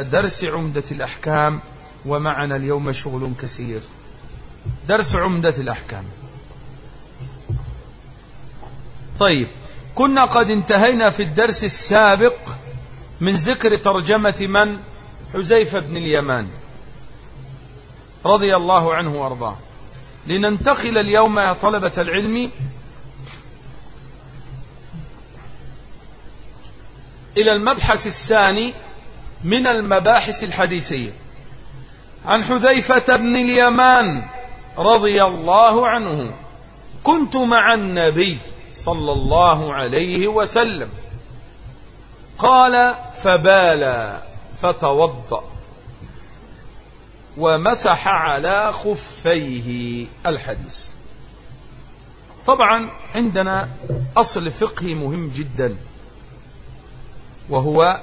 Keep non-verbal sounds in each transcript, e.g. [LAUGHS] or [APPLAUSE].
درس عمدة الأحكام ومعنا اليوم شغل كثير. درس عمدة الأحكام. طيب كنا قد انتهينا في الدرس السابق من ذكر ترجمة من؟ حزيفة بن اليمان. رضي الله عنه وأرضاه. لننتقل اليوم يا طلبة العلم إلى المبحث الثاني من المباحث الحديثية. عن حذيفة بن اليمان رضي الله عنه كنت مع النبي صلى الله عليه وسلم قال فبالى فتوضأ ومسح على خفيه الحديث. طبعا عندنا أصل فقهي مهم جدا وهو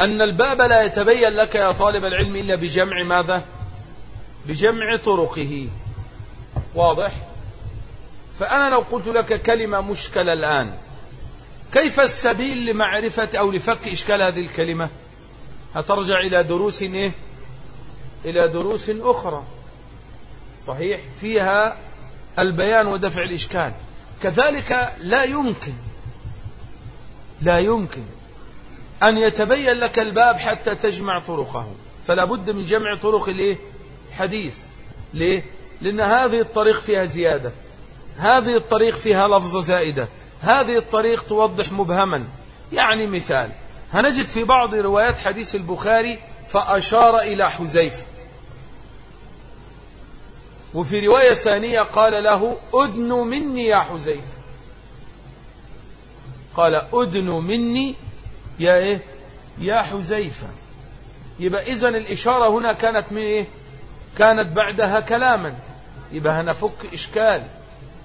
أن الباب لا يتبين لك يا طالب العلم إلا بجمع ماذا؟ بجمع طرقه. واضح؟ فأنا لو قلت لك كلمة مشكلة الآن كيف السبيل لمعرفة أو لفك إشكال هذه الكلمة؟ هترجع إلى دروس إيه؟ إلى دروس أخرى. صحيح؟ فيها البيان ودفع الإشكال. كذلك لا يمكن لا يمكن أن يتبين لك الباب حتى تجمع طرقه فلا بد من جمع طرق الايه حديث. ليه؟ لأن هذه الطريق فيها زيادة. هذه الطريق فيها لفظة زائدة. هذه الطريق توضح مبهما. يعني مثال. هنجد في بعض روايات حديث البخاري فأشار إلى حزيفة وفي رواية ثانية قال له أدن مني يا حزيفة قال أدن مني يا إيه؟ يا حزيفة يبقى إذن الإشارة هنا كانت من إيه؟ كانت بعدها كلاما. يبقى هنفك إشكال.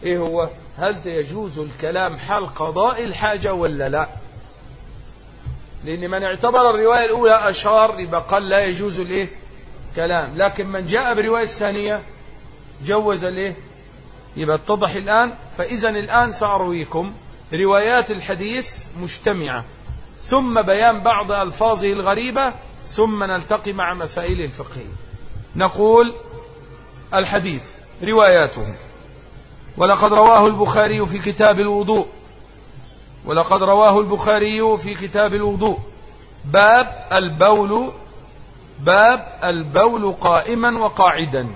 إيه هو؟ هل يجوز الكلام حال قضاء الحاجة ولا لا؟ لأن من اعتبر الرواية الأولى أشار يبقى قال لا يجوز الإيه؟ كلام. لكن من جاء برواية الثانية جوز الإيه؟ يبقى اتضح الآن. فإذا الآن سأرويكم روايات الحديث مجتمعة. ثم بيان بعض ألفاظه الغريبة ثم نلتقي مع مسائل الفقهية نقول الحديث رواياته. ولقد رواه البخاري في كتاب الوضوء. ولقد رواه البخاري في كتاب الوضوء. باب البول باب البول قائما وقاعدا.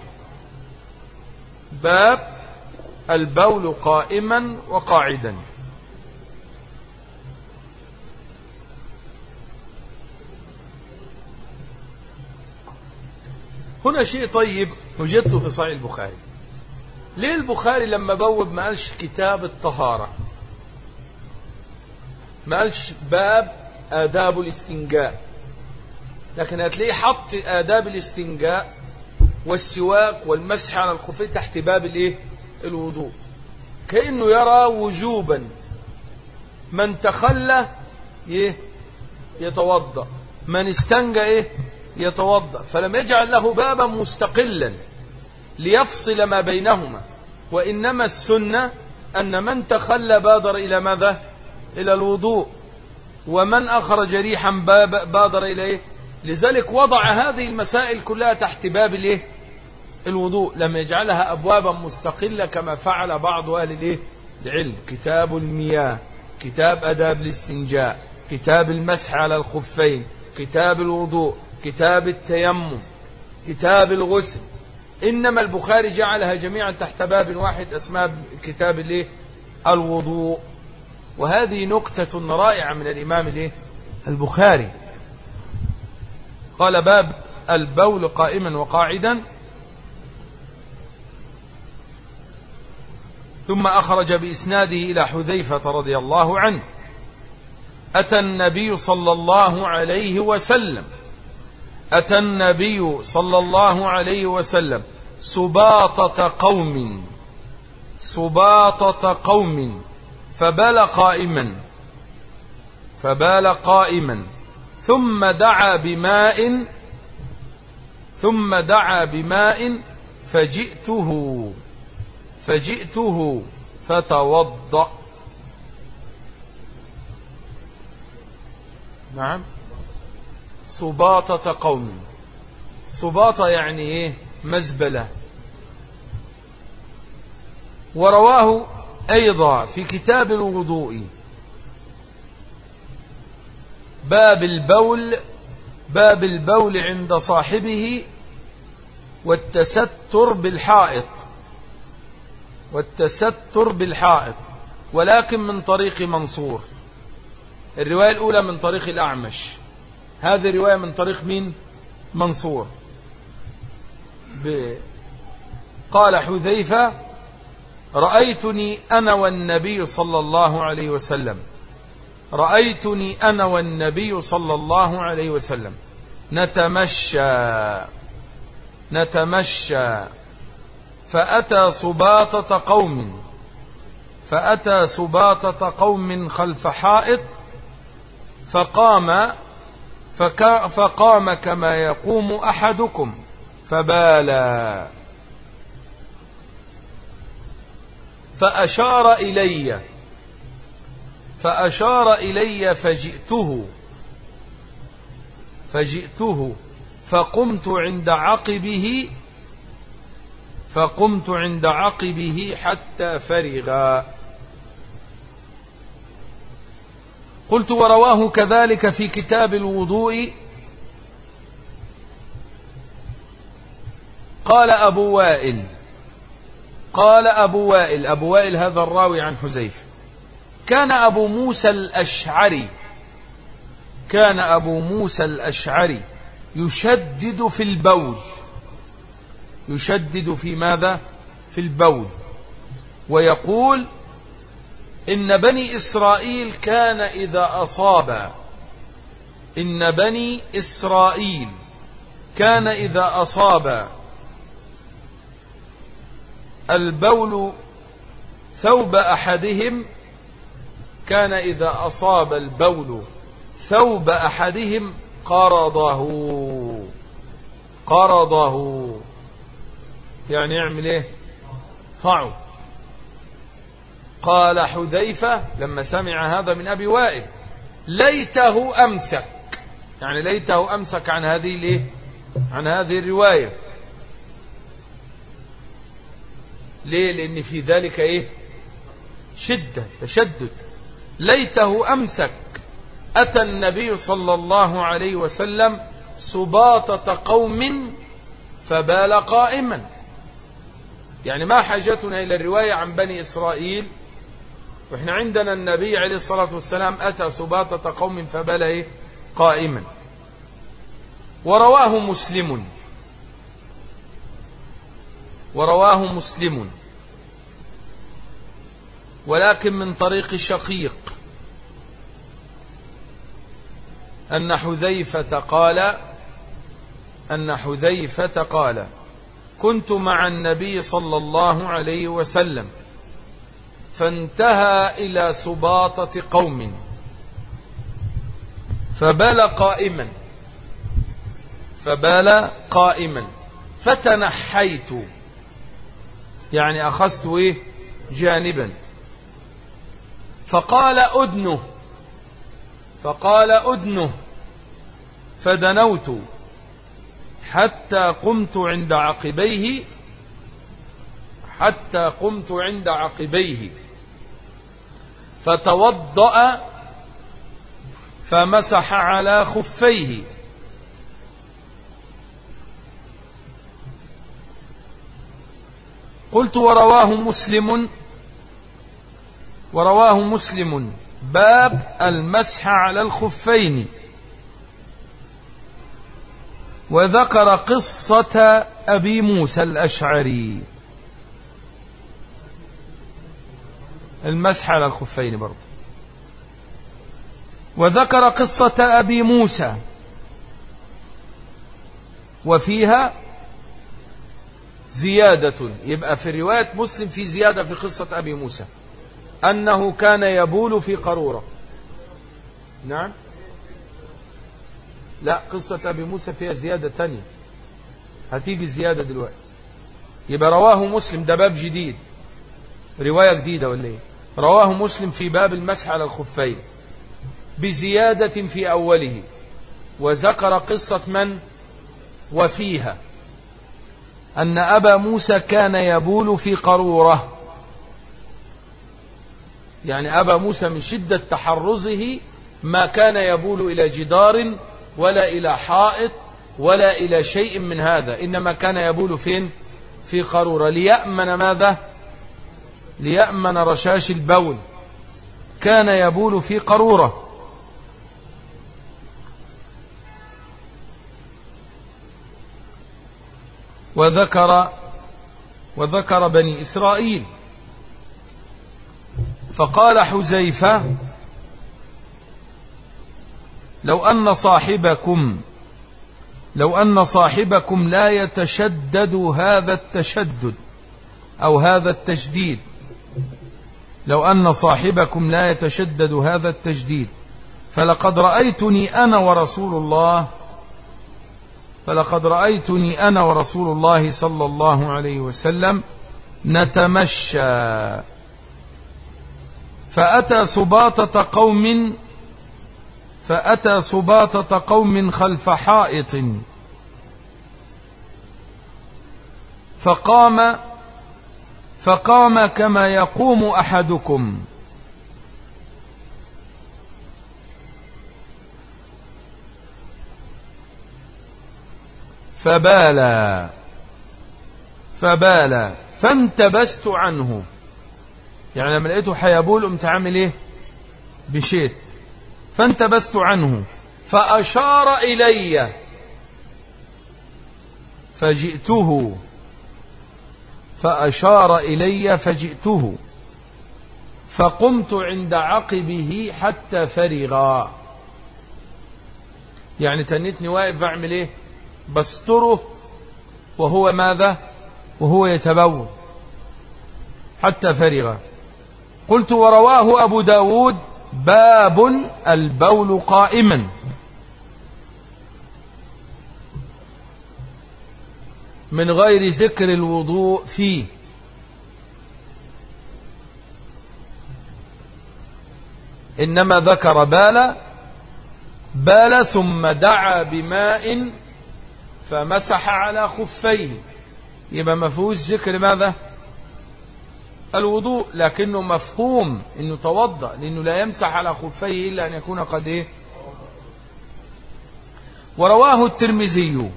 باب البول قائما وقاعدا. هنا شيء طيب وجدته في صحيح البخاري. ليه البخاري لما بوب ما قالش كتاب الطهارة؟ ما قالش باب آداب الاستنجاء. لكن هتلاقيه حط آداب الاستنجاء والسواك والمسح على الخفين تحت باب الايه؟ الوضوء. كأنه يرى وجوبا. من تخلى يتوضأ. من استنجى إيه يتوضأ فلم يجعل له بابا مستقلا ليفصل ما بينهما. وإنما السنة أن من تخلى بادر إلى ماذا؟ إلى الوضوء. ومن أخرج ريحا بادر إلى إيه لذلك وضع هذه المسائل كلها تحت باب الإيه؟ الوضوء. لم يجعلها أبوابا مستقلة كما فعل بعض أهل الإيه؟ العلم. كتاب المياه كتاب أداب الاستنجاء كتاب المسح على الخفين كتاب الوضوء. كتاب التيمم كتاب الغسل. إنما البخاري جعلها جميعا تحت باب واحد اسمها كتاب الوضوء. وهذه نكتة رائعة من الإمام البخاري. قال باب البول قائما وقاعدا. ثم أخرج بإسناده إلى حذيفة رضي الله عنه. أتى النبي صلى الله عليه وسلم. أتى النبي صلى الله عليه وسلم سباطة قوم سباطة قوم فبال قائما فبال قائما ثم دعا بماء ثم دعا بماء فجئته فجئته فتوضأ. نعم. سباطة قوم. سباطة يعني إيه؟ مزبلة. ورواه أيضا في كتاب الوضوء. باب البول باب البول عند صاحبه والتستر بالحائط. والتستر بالحائط ولكن من طريق منصور. الرواية الأولى من طريق الأعمش. هذه الرواية من طريق مين؟ منصور. قال حذيفة رأيتني أنا والنبي صلى الله عليه وسلم. رأيتني أنا والنبي صلى الله عليه وسلم. نتمشى نتمشى. فأتى سباطة قوم فأتى سباطة قوم خلف حائط فقام فقام كما يقوم أحدكم فبالا. فأشار إلي. فأشار إلي فجئته. فجئته. فقمت عند عقبه. فقمت عند عقبه حتى فرغا. قلت ورواه كذلك في كتاب الوضوء. قال أبو وائل قال أبو وائل أبو وائل هذا الراوي عن حزيفة كان أبو موسى الأشعري كان أبو موسى الأشعري يشدد في البول. يشدد في ماذا؟ في البول. ويقول إن بني إسرائيل كان إذا أصاب إن بني إسرائيل كان إذا أصاب البول ثوب أحدهم كان إذا أصاب البول ثوب أحدهم قرضه. قرضه. يعني يعمل إيه؟ طعو قال حذيفة لما سمع هذا من أبي وائل ليته أمسك. يعني ليته أمسك عن هذه الايه عن هذه الرواية. ليه؟ لأن في ذلك إيه؟ شدة تشدد. ليته أمسك. أتى النبي صلى الله عليه وسلم سباطة قوم فبال قائما. يعني ما حاجتنا إلى الرواية عن بني إسرائيل وإحنا عندنا النبي عليه الصلاة والسلام أتى سباطة قوم إيه؟ قائما. ورواه مسلم. ورواه مسلم. ولكن من طريق شقيق. أن حذيفة قال أن حذيفة قال كنت مع النبي صلى الله عليه وسلم. فانتهى إلى سباطة قوم. فبال قائما. فبال قائما. فتنحيت. يعني أخذت إيه؟ جانبا. فقال أدنه. فقال أدنه. فدنوت. حتى قمت عند عقبيه. حتى قمت عند عقبيه. فتوضأ فمسح على خفيه. قلت ورواه مسلم ورواه مسلم. باب المسح على الخفين. وذكر قصة أبي موسى الأشعري. المسح على الخفين برضه. وذكر قصة أبي موسى. وفيها زيادة. يبقى في رواية مسلم في زيادة في قصة أبي موسى. أنه كان يبول في قرورة نعم. لا قصة أبي موسى فيها زيادة تانية. هتيجي الزيادة دلوقتي. يبقى رواه مسلم ده باب جديد. رواية جديدة ولا إيه؟ رواه مسلم في باب المسح على الخفين بزيادة في أوله وذكر قصة من؟ وفيها أن أبا موسى كان يبول في قرورة يعني أبا موسى من شدة تحرزه ما كان يبول إلى جدار ولا إلى حائط ولا إلى شيء من هذا إنما كان يبول فين؟ في قرورة ليأمن ماذا؟ ليأمن رشاش البول. كان يبول في قرورة وذكر وذكر بني إسرائيل. فقال حزيفة لو أن صاحبكم لو أن صاحبكم لا يتشدد هذا التشدد أو هذا التشديد لو أن صاحبكم لا يتشدد هذا التجديد فلقد رأيتني أنا ورسول الله فلقد رأيتني أنا ورسول الله صلى الله عليه وسلم نتمشى. فأتى سباطة قوم فأتى سباطة قوم خلف حائط فقام فقام كما يقوم أحدكم. فبالى فبالى فانتبست عنه. يعني لما لقيته حيبول قمت عامل إيه؟ بشيت. فانتبست عنه. فأشار إلي. فجئته. فأشار إلي فجئته فقمت عند عقبه حتى فرغا. يعني تنيتني واقف بعمل إيه؟ بستره وهو ماذا؟ وهو يتبول حتى فرغ. قلت ورواه أبو داود باب البول قائما. من غير ذكر الوضوء فيه. إنما ذكر بال بال ثم دعا بماء فمسح على خفيه يبقى ما فيهوش ذكر ماذا؟ الوضوء لكنه مفهوم إنه توضأ لأنه لا يمسح على خفيه إلا أن يكون قد إيه؟ ورواه الترمذي.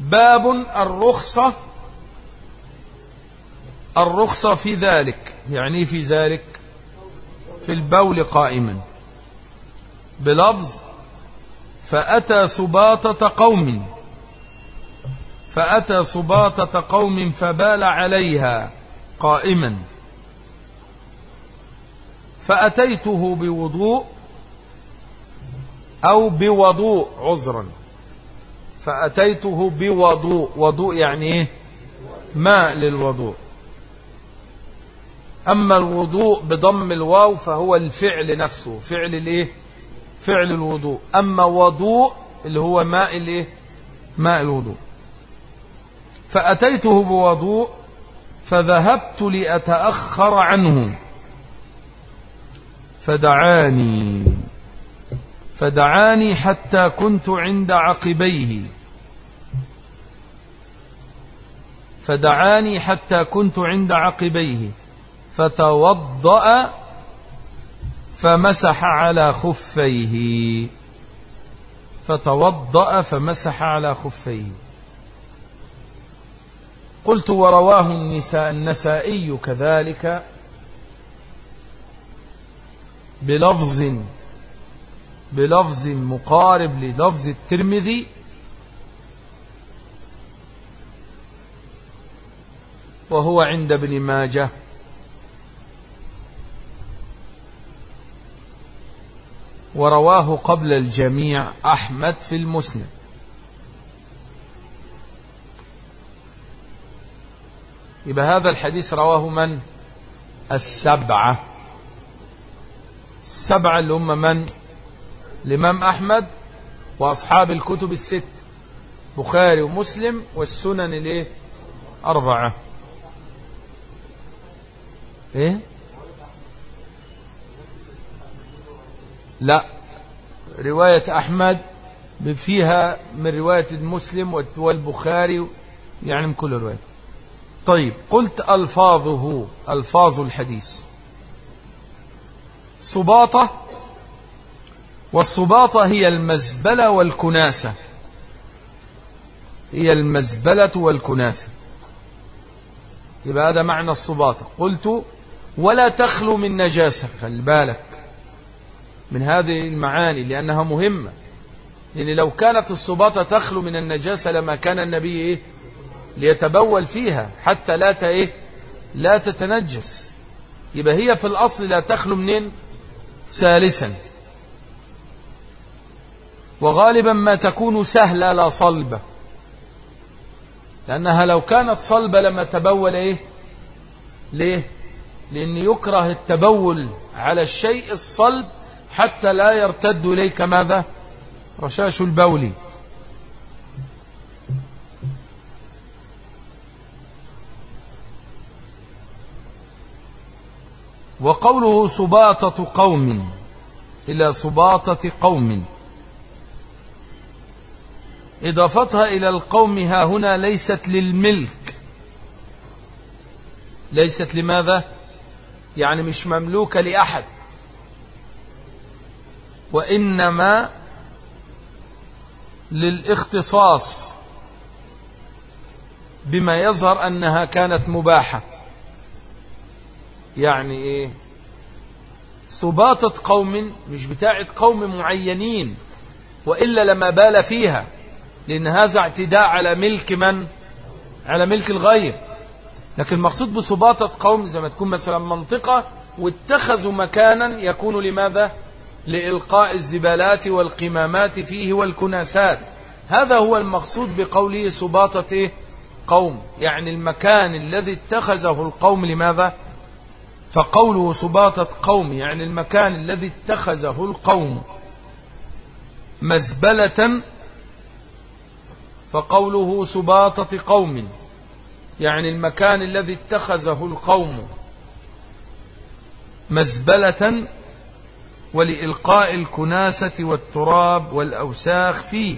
باب الرخصة الرخصة في ذلك يعني في ذلك في البول قائما. بلفظ فأتى سباطة قوم فأتى سباطة قوم فبال عليها قائما. فأتيته بوضوء أو بوضوء عذرا. فأتيته بوضوء. وضوء يعني إيه؟ ماء للوضوء. أما الوضوء بضم الواو فهو الفعل نفسه فعل الإيه؟ فعل الوضوء. أما وضوء اللي هو ماء الإيه؟ ماء الوضوء. فأتيته بوضوء فذهبت لأتأخر عنه. فدعاني. فدعاني حتى كنت عند عقبيه. فدعاني حتى كنت عند عقبيه. فتوضأ فمسح على خفيه. فتوضأ فمسح على خفيه. قلت ورواه النساء النسائي كذلك بلفظ بلفظ مقارب للفظ الترمذي. وهو عند ابن ماجه. ورواه قبل الجميع أحمد في المسند. يبقى هذا الحديث رواه من؟ السبعة. السبعة اللي هم من؟ الإمام أحمد وأصحاب الكتب الست بخاري ومسلم والسنن الإيه؟ أربعة. إيه؟ لا رواية أحمد فيها من رواية المسلم والبخاري يعني من كل رواية. طيب قلت ألفاظه ألفاظ الحديث. صباطة والصباطة هي المزبلة والكناسة. هي المزبلة والكناسة. يبقى هذا معنى الصباطة قلت ولا تخلو من نجاسة. خلي بالك من هذه المعاني لأنها مهمة. لأن لو كانت الصباطة تخلو من النجاسة لما كان النبي إيه؟ ليتبول فيها حتى لا إيه؟ لا تتنجس. يبقى هي في الأصل لا تخلو منين؟ ثالثا. وغالبا ما تكون سهلة لا صلبة لأنها لو كانت صلبة لما تبول إيه؟ ليه؟ لأن يكره التبول على الشيء الصلب حتى لا يرتد إليك ماذا؟ رشاش البول. وقوله سباطة قوم إلى سباطة قوم. إضافتها إلى القوم ها هنا ليست للملك. ليست لماذا؟ يعني مش مملوكة لأحد. وإنما للإختصاص بما يظهر أنها كانت مباحة. يعني إيه؟ سباطة قوم مش بتاعة قوم معينين وإلا لما بال فيها. لأن هذا اعتداء على ملك من؟ على ملك الغير لكن المقصود بسباطة قوم زي ما تكون مثلا منطقة واتخذوا مكانا يكون لماذا؟ لإلقاء الزبالات والقمامات فيه والكناسات. هذا هو المقصود بقوله سباطة إيه؟ قوم. يعني المكان الذي اتخذه القوم لماذا؟ فقوله سباطة قوم يعني المكان الذي اتخذه القوم مزبلة فقوله سباطة قوم يعني المكان الذي اتخذه القوم مزبلة ولإلقاء الكناسة والتراب والأوساخ فيه.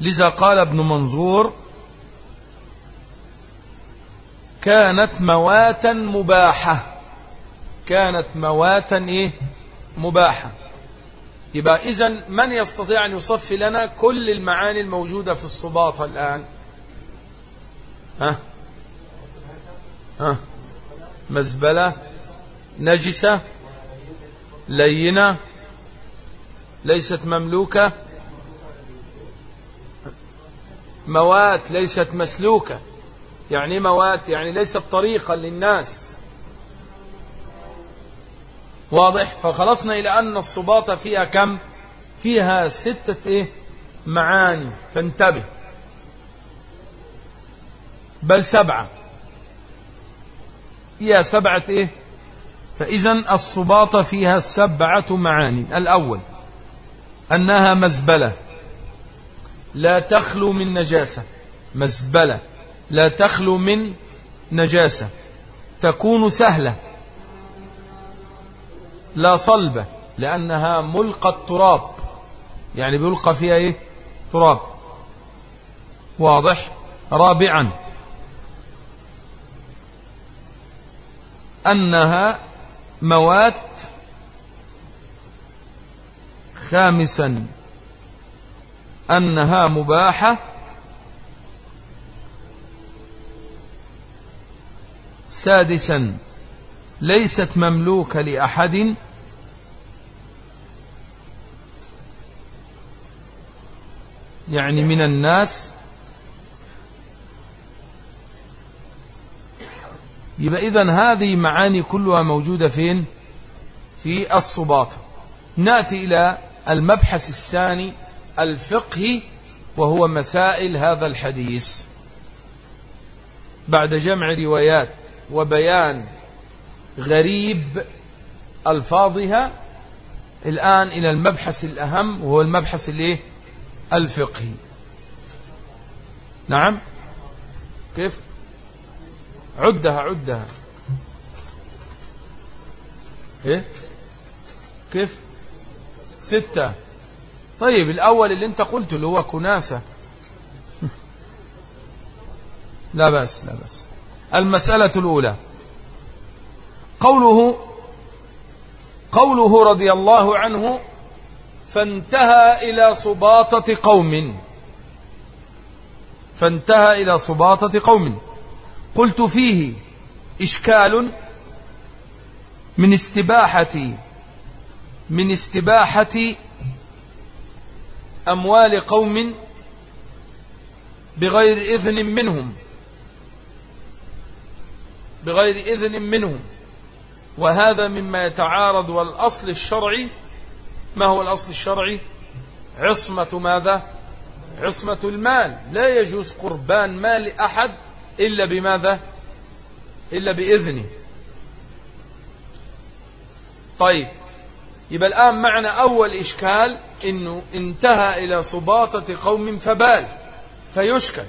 لذا قال ابن منظور كانت مواتا مباحة. كانت مواتا إيه؟ مباحة. يبقى إذا من يستطيع أن يصفي لنا كل المعاني الموجودة في الصباطة الآن؟ ها؟ ها؟ مزبلة؟ نجسة؟ لينة؟ ليست مملوكة؟ موات ليست مسلوكة. يعني موات؟ يعني ليست طريقا للناس. واضح؟ فخلصنا إلى أن الصباطة فيها كم؟ فيها ستة إيه؟ معاني. فانتبه. بل سبعة. فيها سبعة إيه؟ فإذا الصباطة فيها سبعة معاني. الأول أنها مزبلة. لا تخلو من نجاسة. مزبلة. لا تخلو من نجاسة. تكون سهلة. لا صلبة لأنها ملقى التراب. يعني بيلقى فيها إيه؟ تراب. واضح؟ رابعا. أنها موات. خامسا. أنها مباحة. سادسا. ليست مملوكة لأحد. يعني من الناس يبقى إذن هذه معاني كلها موجودة فين؟ في الصباطة نأتي إلى المبحث الثاني الفقهي وهو مسائل هذا الحديث. بعد جمع روايات وبيان غريب ألفاظها الآن إلى المبحث الأهم وهو المبحث الإيه؟ الفقهي نعم. كيف؟ عدها عدها. إيه؟ كيف؟ ستة. طيب الأول اللي أنت قلته اللي هو كناسة. [LAUGHS] لا بأس لا بأس. المسألة الأولى. قوله قوله رضي الله عنه فانتهى إلى سباطة قوم. فانتهى إلى سباطة قوم. قلت فيه إشكال من استباحة من استباحة أموال قوم بغير إذن منهم. بغير إذن منهم. وهذا مما يتعارض والأصل الشرعي ما هو الأصل الشرعي؟ عصمة ماذا؟ عصمة المال. لا يجوز قربان مال أحد إلا بماذا؟ إلا بإذنه. طيب يبقى الآن معنى أول إشكال إنه انتهى إلى سباطة قوم فبال فيشكل.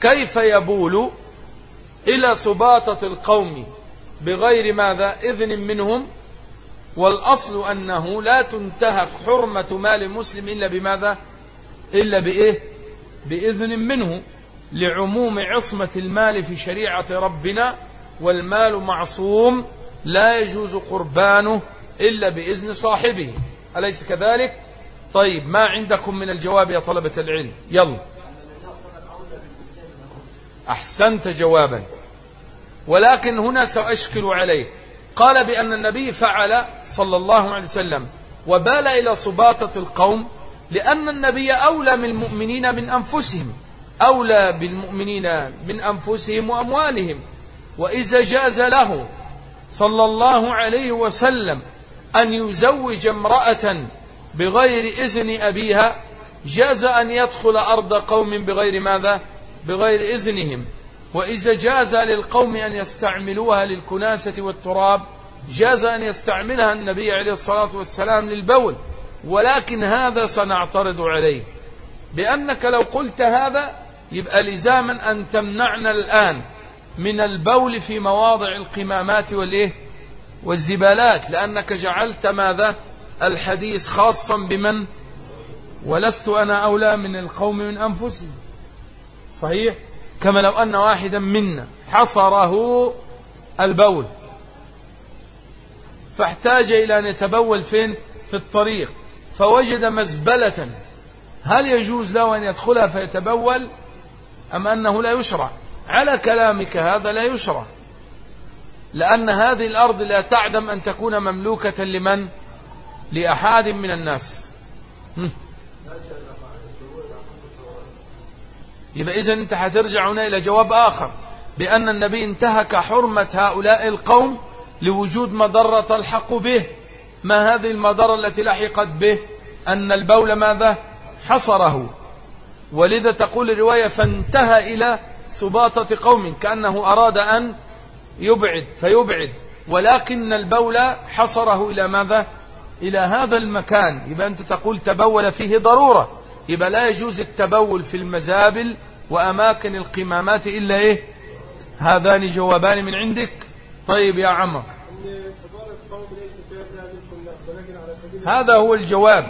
كيف يبول إلى سباطة القوم بغير ماذا؟ إذن منهم والأصل أنه لا تنتهك حرمة مال مسلم إلا بماذا؟ إلا بإيه؟ بإذن منه لعموم عصمة المال في شريعة ربنا والمال معصوم لا يجوز قربانه إلا بإذن صاحبه. أليس كذلك؟ طيب ما عندكم من الجواب يا طلبة العلم؟ يلا. أحسنت جوابا. ولكن هنا سأشكل عليه قال بأن النبي فعل صلى الله عليه وسلم وبال إلى سباطة القوم لأن النبي أولى من المؤمنين من أنفسهم أولى بالمؤمنين من أنفسهم وأموالهم وإذا جاز له صلى الله عليه وسلم أن يزوج امرأة بغير إذن أبيها جاز أن يدخل أرض قوم بغير ماذا؟ بغير إذنهم. وإذا جاز للقوم أن يستعملوها للكناسة والتراب جاز أن يستعملها النبي عليه الصلاة والسلام للبول ولكن هذا سنعترض عليه. بأنك لو قلت هذا يبقى لزاما أن تمنعنا الآن من البول في مواضع القمامات والإيه؟ والزبالات لأنك جعلت ماذا؟ الحديث خاصا بمن؟ ولست أنا أولى من القوم من أنفسهم. صحيح؟ كما لو أن واحدا منا حصره البول فاحتاج إلى أن يتبول فين؟ في الطريق. فوجد مزبلة هل يجوز له أن يدخلها فيتبول أم أنه لا يشرع؟ على كلامك هذا لا يشرع لأن هذه الأرض لا تعدم أن تكون مملوكة لمن؟ لأحد من الناس. يبقى إذا أنت هترجع هنا إلى جواب آخر بأن النبي انتهك حرمة هؤلاء القوم لوجود مضرة تلحق به. ما هذه المضرة التي لحقت به؟ أن البول ماذا؟ حصره. ولذا تقول الرواية فانتهى إلى سباطة قوم كأنه أراد أن يبعد فيبعد. ولكن البول حصره إلى ماذا؟ إلى هذا المكان. يبقى أنت تقول تبول فيه ضرورة. يبقى لا يجوز التبول في المزابل وأماكن القمامات إلا إيه؟ هذان جوابان من عندك. طيب يا عمر. هذا هو الجواب.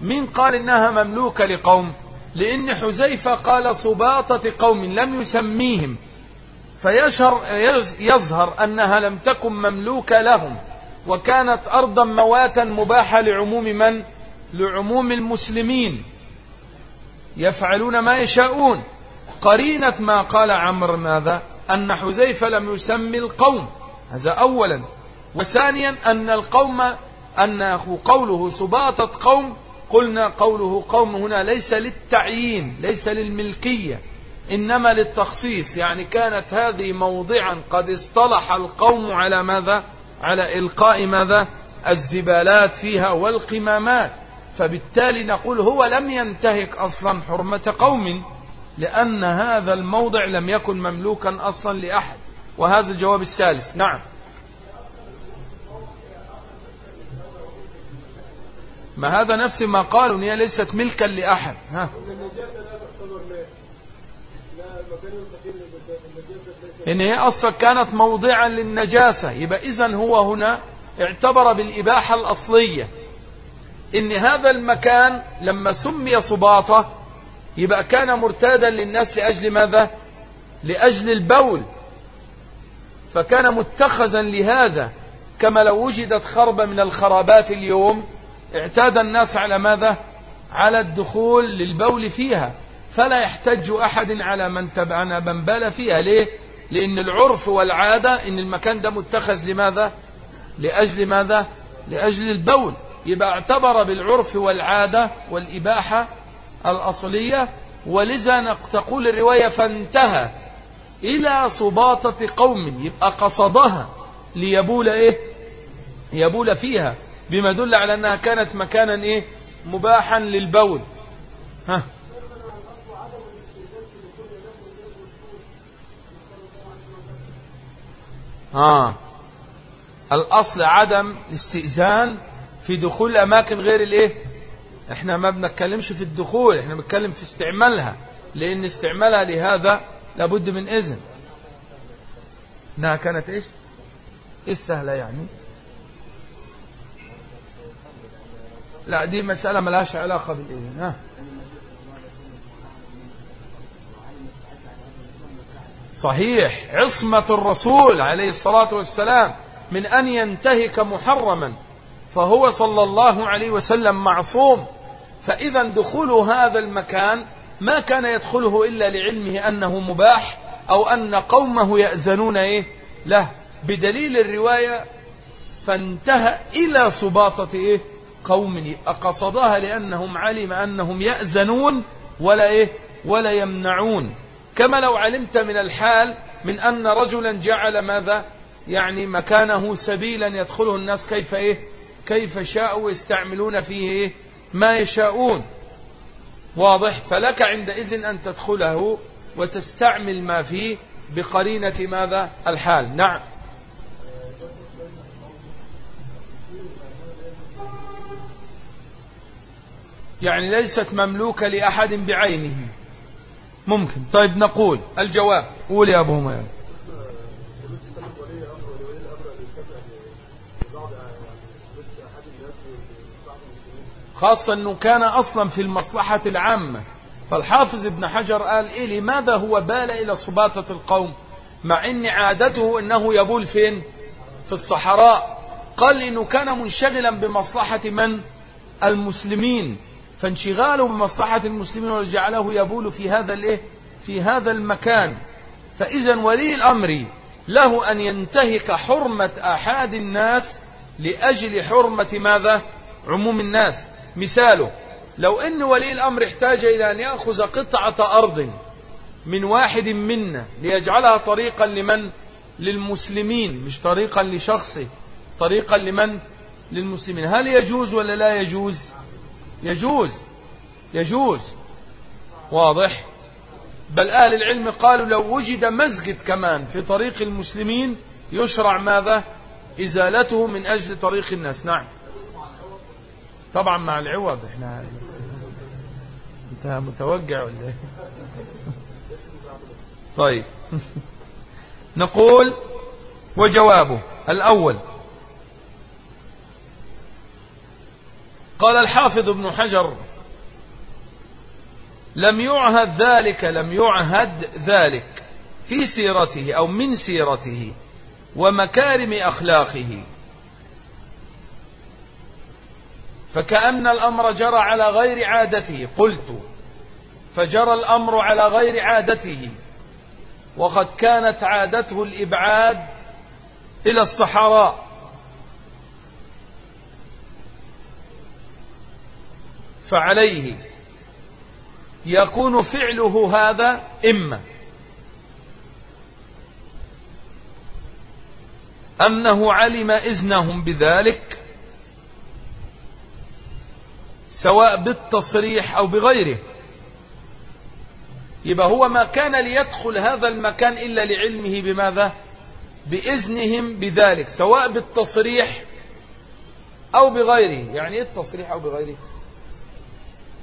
من قال إنها مملوكة لقوم؟ لأن حزيفة قال صباطة قوم لم يسميهم. فيشهر يظهر أنها لم تكن مملوكة لهم. وكانت أرضا مواتا مباحة لعموم من؟ لعموم المسلمين. يفعلون ما يشاءون. قرينة ما قال عمرو ماذا؟ أن حزيفة لم يسمي القوم. هذا أولا. وثانيا أن القوم أنه قوله سباطة قوم قلنا قوله قوم هنا ليس للتعيين ليس للملكية إنما للتخصيص. يعني كانت هذه موضعا قد اصطلح القوم على ماذا؟ على إلقاء ماذا؟ الزبالات فيها والقمامات. فبالتالي نقول هو لم ينتهك أصلا حرمة قوم لأن هذا الموضع لم يكن مملوكا أصلا لأحد. وهذا الجواب الثالث. نعم. ما هذا نفس ما قالوا هي ليست ملكا لأحد. ها. إن هي أصلا كانت موضعا للنجاسة. يبقى اذا هو هنا اعتبر بالإباحة الأصلية. إن هذا المكان لما سمي صباطة يبقى كان مرتادا للناس لأجل ماذا؟ لأجل البول. فكان متخذا لهذا كما لو وجدت خربة من الخرابات اليوم اعتاد الناس على ماذا؟ على الدخول للبول فيها. فلا يحتج أحد على من تبعنا من بال فيها. ليه؟ لأن العرف والعادة إن المكان ده متخذ لماذا؟ لأجل ماذا؟ لأجل البول. يبقى اعتبر بالعرف والعادة والإباحة الأصلية. ولذا تقول الرواية فانتهى إلى سباطة قوم يبقى قصدها ليبول إيه؟ يبول فيها بما دل على أنها كانت مكانا إيه؟ مباحا للبول. ها. آه. الأصل عدم الاستئذان في دخول أماكن غير الإيه؟ إحنا ما بنتكلمش في الدخول إحنا بنتكلم في استعمالها لأن استعمالها لهذا لابد من إذن. إنها كانت إيش؟ إيه السهلة يعني؟ لا دي مسألة ملهاش علاقة بالإذن ها؟ صحيح عصمة الرسول عليه الصلاة والسلام من أن ينتهك محرما. فهو صلى الله عليه وسلم معصوم. فإذا دخول هذا المكان ما كان يدخله إلا لعلمه أنه مباح أو أن قومه يأذنون إيه؟ له. بدليل الرواية فانتهى إلى سباطة إيه؟ قوم قصدها لأنهم علم أنهم يأذنون ولا إيه؟ ولا يمنعون. كما لو علمت من الحال من أن رجلا جعل ماذا؟ يعني مكانه سبيلا يدخله الناس كيف إيه؟ كيف شاءوا يستعملون فيه ما يشاءون. واضح؟ فلك عندئذ أن تدخله وتستعمل ما فيه بقرينة ماذا؟ الحال. نعم. يعني ليست مملوكة لأحد بعينه. ممكن. طيب نقول الجواب. قول يا أبو همير خاصة أنه كان أصلا في المصلحة العامة. فالحافظ ابن حجر قال إيه لماذا هو بال إلى صباطة القوم؟ مع أن عادته أنه يبول فين؟ في الصحراء. قال إنه كان منشغلا بمصلحة من؟ المسلمين. فانشغاله بمصلحة المسلمين وجعله يبول في هذا الإيه؟ في هذا المكان. فإذا ولي الأمر له أن ينتهك حرمة أحد الناس لأجل حرمة ماذا؟ عموم الناس. مثاله لو أن ولي الأمر احتاج إلى أن يأخذ قطعة أرض من واحد منا ليجعلها طريقا لمن؟ للمسلمين مش طريقا لشخصه طريقا لمن؟ للمسلمين. هل يجوز ولا لا يجوز؟ يجوز. يجوز. واضح. بل أهل العلم قالوا لو وجد مسجد كمان في طريق المسلمين يشرع ماذا؟ إزالته من أجل طريق الناس. نعم. طبعا مع العوض. إحنا أنت متوجع ولا إيه؟ طيب. نقول وجوابه الأول. قال الحافظ ابن حجر لم يعهد ذلك لم يعهد ذلك في سيرته أو من سيرته ومكارم أخلاقه. فكأن الأمر جرى على غير عادته. قلت فجرى الأمر على غير عادته. وقد كانت عادته الإبعاد إلى الصحراء. فعليه. يكون فعله هذا إما أنه علم إذنهم بذلك سواء بالتصريح أو بغيره. يبقى هو ما كان ليدخل هذا المكان إلا لعلمه بماذا؟ بإذنهم بذلك سواء بالتصريح أو بغيره. يعني إيه التصريح أو بغيره؟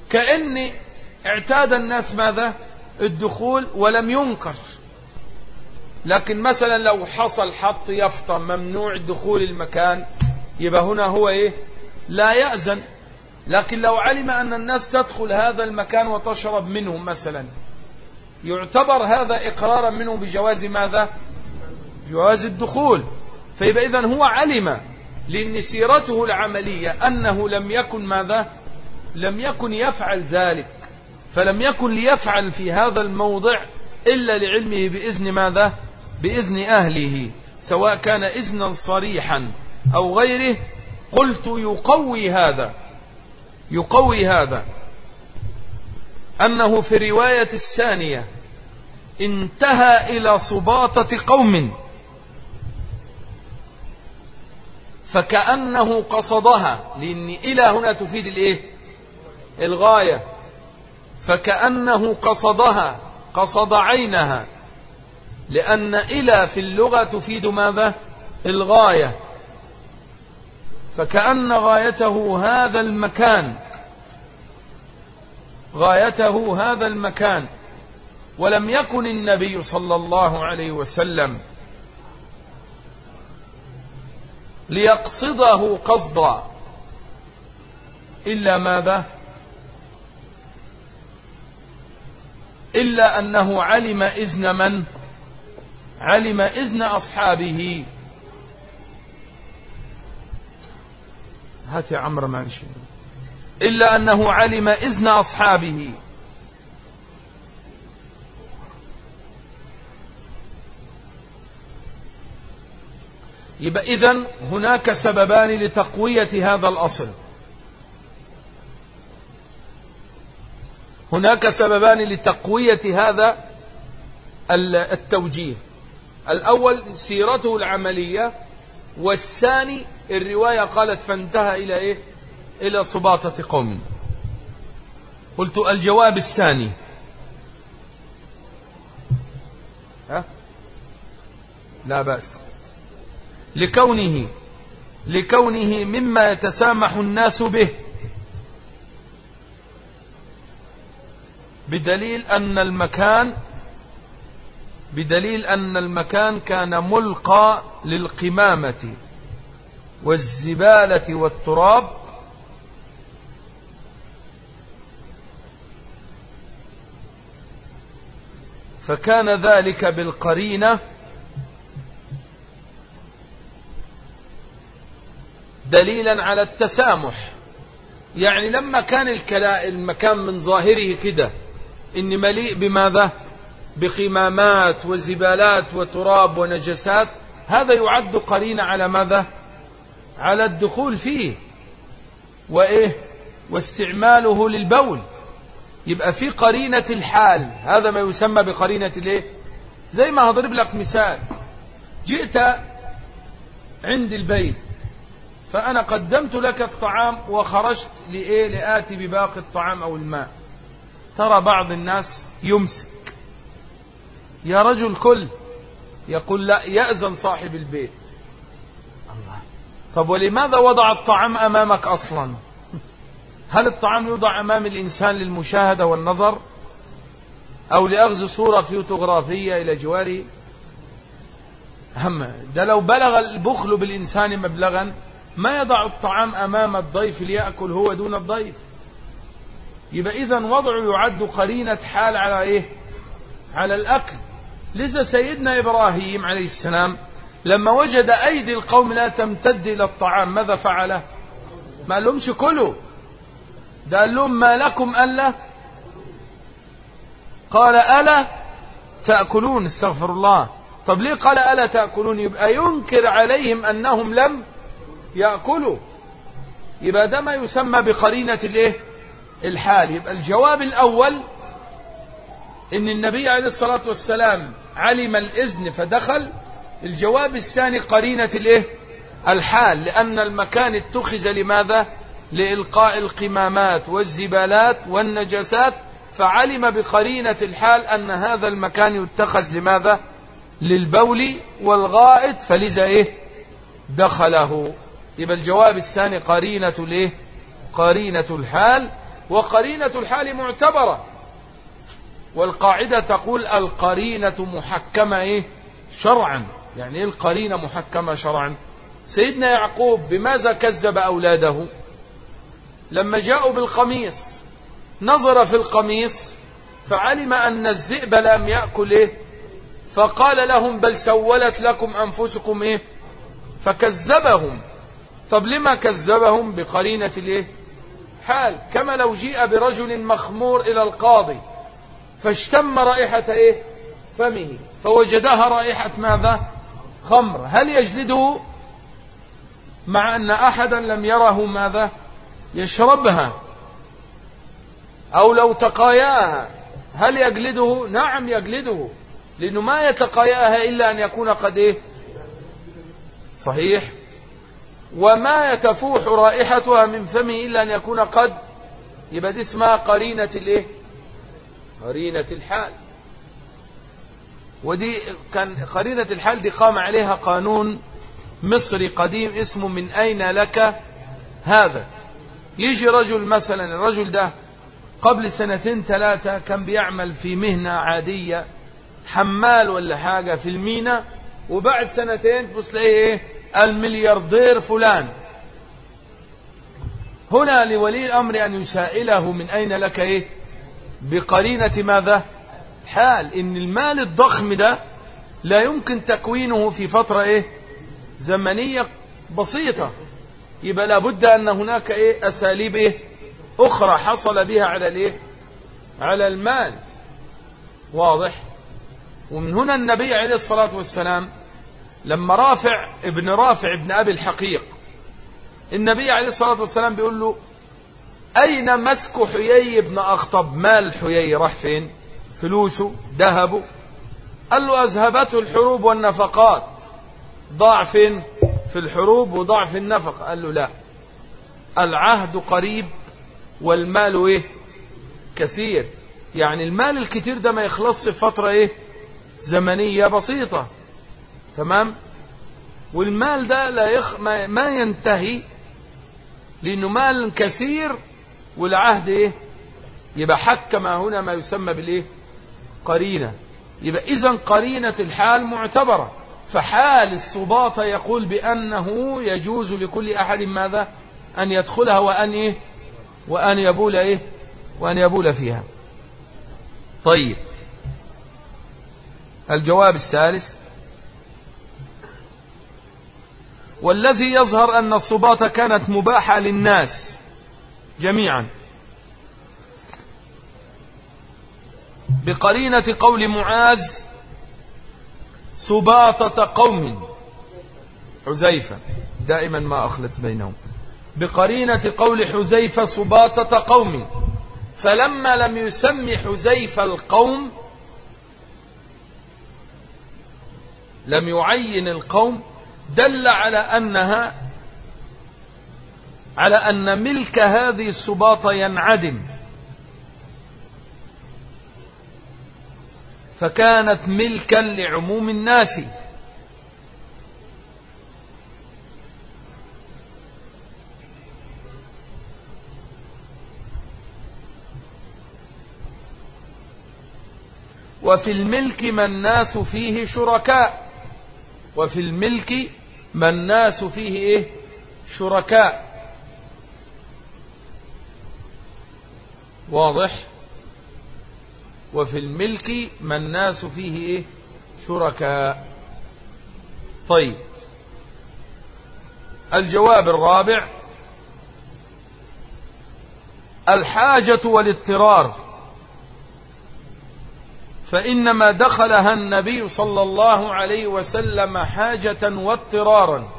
كأن اعتاد الناس ماذا؟ الدخول ولم ينكر. لكن مثلا لو حصل حط يفطر ممنوع دخول المكان يبقى هنا هو إيه؟ لا يأذن. لكن لو علم أن الناس تدخل هذا المكان وتشرب منه مثلا يعتبر هذا إقرارا منه بجواز ماذا؟ جواز الدخول. فيبقى إذن هو علم لأن سيرته العملية أنه لم يكن ماذا؟ لم يكن يفعل ذلك. فلم يكن ليفعل في هذا الموضع إلا لعلمه بإذن ماذا؟ بإذن أهله. سواء كان إذنا صريحا أو غيره قلت يقوي هذا. يقوي هذا أنه في الرواية الثانية انتهى إلى صباطة قوم. فكأنه قصدها لأن إلى هنا تفيد الإيه؟ الغاية. فكأنه قصدها قصد عينها. لأن إلى في اللغة تفيد ماذا؟ الغاية. فكأن غايته هذا المكان. غايته هذا المكان. ولم يكن النبي صلى الله عليه وسلم ليقصده قصدا. إلا ماذا؟ إلا أنه علم إذن من؟ علم إذن أصحابه. هات يا عمرو معلش إلا أنه علم إذن أصحابه. يبقى إذن هناك سببان لتقوية هذا الأصل. هناك سببان لتقوية هذا التوجيه. الأول سيرته العملية والثاني الرواية قالت فانتهى إلى إيه؟ إلى صباطة قوم. قلت الجواب الثاني. ها؟ لا بأس. لكونه لكونه مما يتسامح الناس به. بدليل أن المكان بدليل أن المكان كان ملقى للقمامة. والزبالة والتراب فكان ذلك بالقرينة دليلا على التسامح. يعني لما كان المكان من ظاهره كده إن مليء بماذا؟ بخمامات وزبالات وتراب ونجسات هذا يعد قرين على ماذا؟ على الدخول فيه. وإيه؟ واستعماله للبول. يبقى في قرينة الحال. هذا ما يسمى بقرينة الإيه؟ زي ما هضرب لك مثال. جئت عند البيت فأنا قدمت لك الطعام وخرجت لإيه؟ لآتي بباقي الطعام أو الماء. ترى بعض الناس يمسك. يا رجل كل. يقول لا يأذن صاحب البيت. طب ولماذا وضع الطعام أمامك أصلا؟ هل الطعام يوضع أمام الإنسان للمشاهدة والنظر؟ أو لأخذ صورة فيوتوغرافية إلى جواره؟ هم ده لو بلغ البخل بالإنسان مبلغا ما يضع الطعام أمام الضيف ليأكل هو دون الضيف. يبقى إذا وضعه يعد قرينة حال على إيه؟ على الأكل. لذا سيدنا إبراهيم عليه السلام لما وجد أيدي القوم لا تمتد إلى الطعام ماذا فعل ما لهمش كلوا. ده قال لهم ما لكم ألا؟ قال ألا تأكلون؟ استغفر الله. طب ليه قال ألا تأكلون؟ يبقى ينكر عليهم أنهم لم يأكلوا. يبقى ده ما يسمى بقرينة الإيه؟ الحال. يبقى الجواب الأول إن النبي عليه الصلاة والسلام علم الإذن فدخل الجواب الثاني قرينة الإيه؟ الحال لأن المكان اتخذ لماذا؟ لإلقاء القمامات والزبالات والنجسات فعلم بقرينة الحال أن هذا المكان يتخذ لماذا؟ للبول والغائط فلذا إيه؟ دخله. يبقى الجواب الثاني قرينة الإيه؟ قرينة الحال وقرينة الحال معتبرة. والقاعدة تقول القرينة محكمة إيه؟ شرعا. يعني إيه القرينة محكمة شرعا؟ سيدنا يعقوب بماذا كذب أولاده؟ لما جاءوا بالقميص نظر في القميص فعلم أن الذئب لم يأكل إيه؟ فقال لهم بل سولت لكم أنفسكم إيه؟ فكذبهم. طب لما كذبهم؟ بقرينة الإيه؟ حال. كما لو جيء برجل مخمور إلى القاضي فاشتم رائحة إيه؟ فمه. فوجدها رائحة ماذا؟ خمر. هل يجلده مع أن أحدا لم يره ماذا؟ يشربها أو لو تقاياها. هل يجلده؟ نعم يجلده. لأنه ما يتقاياها إلا أن يكون قد إيه؟ صحيح. وما يتفوح رائحتها من فمه إلا أن يكون قد يبقى دي اسمها قرينة الإيه؟ قرينة الحال. ودي كان قرينة الحال دي قام عليها قانون مصري قديم اسمه من أين لك هذا؟ يجي رجل مثلا الرجل ده قبل سنتين ثلاثة كان بيعمل في مهنة عادية حمال ولا حاجة في المينا وبعد سنتين تبص تلاقيه إيه؟ الملياردير فلان. هنا لولي الأمر أن يسائله من أين لك إيه؟ بقرينة ماذا؟ حال إن المال الضخم ده لا يمكن تكوينه في فترة إيه؟ زمنية بسيطة. يبقى لابد أن هناك إيه؟ أساليب إيه؟ أخرى حصل بها على الإيه؟ على المال. واضح؟ ومن هنا النبي عليه الصلاة والسلام لما رافع ابن رافع ابن أبي الحقيق النبي عليه الصلاة والسلام بيقول له أين مسك حيي بن أخطب؟ مال حيي راح فين؟ فلوسه ذهبه قال له أذهبته الحروب والنفقات. ضاع فين في الحروب وضاع في النفق. قال له لا. العهد قريب والمال إيه؟ كثير. يعني المال الكتير ده ما يخلصش في فترة إيه؟ زمنية بسيطة. تمام؟ والمال ده لا يخ... ما... ما ينتهي لأنه مال كثير والعهد إيه؟ يبقى حكم هنا ما يسمى بالإيه؟ قرينة. يبقى اذا قرينة الحال معتبرة. فحال السباطة يقول بأنه يجوز لكل أحد ماذا؟ أن يدخلها وأن إيه؟ وأن يبول إيه؟ وأن يبول فيها. طيب. الجواب الثالث. والذي يظهر أن الصباطة كانت مباحة للناس جميعا. بقرينة قول معاذ سباطة قوم. حذيفة دائما ما أخلت بينهم. بقرينة قول حذيفة سباطة قوم. فلما لم يسم حذيفة القوم لم يعين القوم دل على أنها على أن ملك هذه السباطة ينعدم. فكانت ملكا لعموم الناس. وفي الملك ما الناس فيه شركاء. وفي الملك ما الناس فيه إيه؟ شركاء. واضح؟ وفي الملك ما الناس فيه إيه؟ شركاء. طيب. الجواب الرابع. الحاجة والاضطرار. فإنما دخلها النبي صلى الله عليه وسلم حاجة واضطرارا.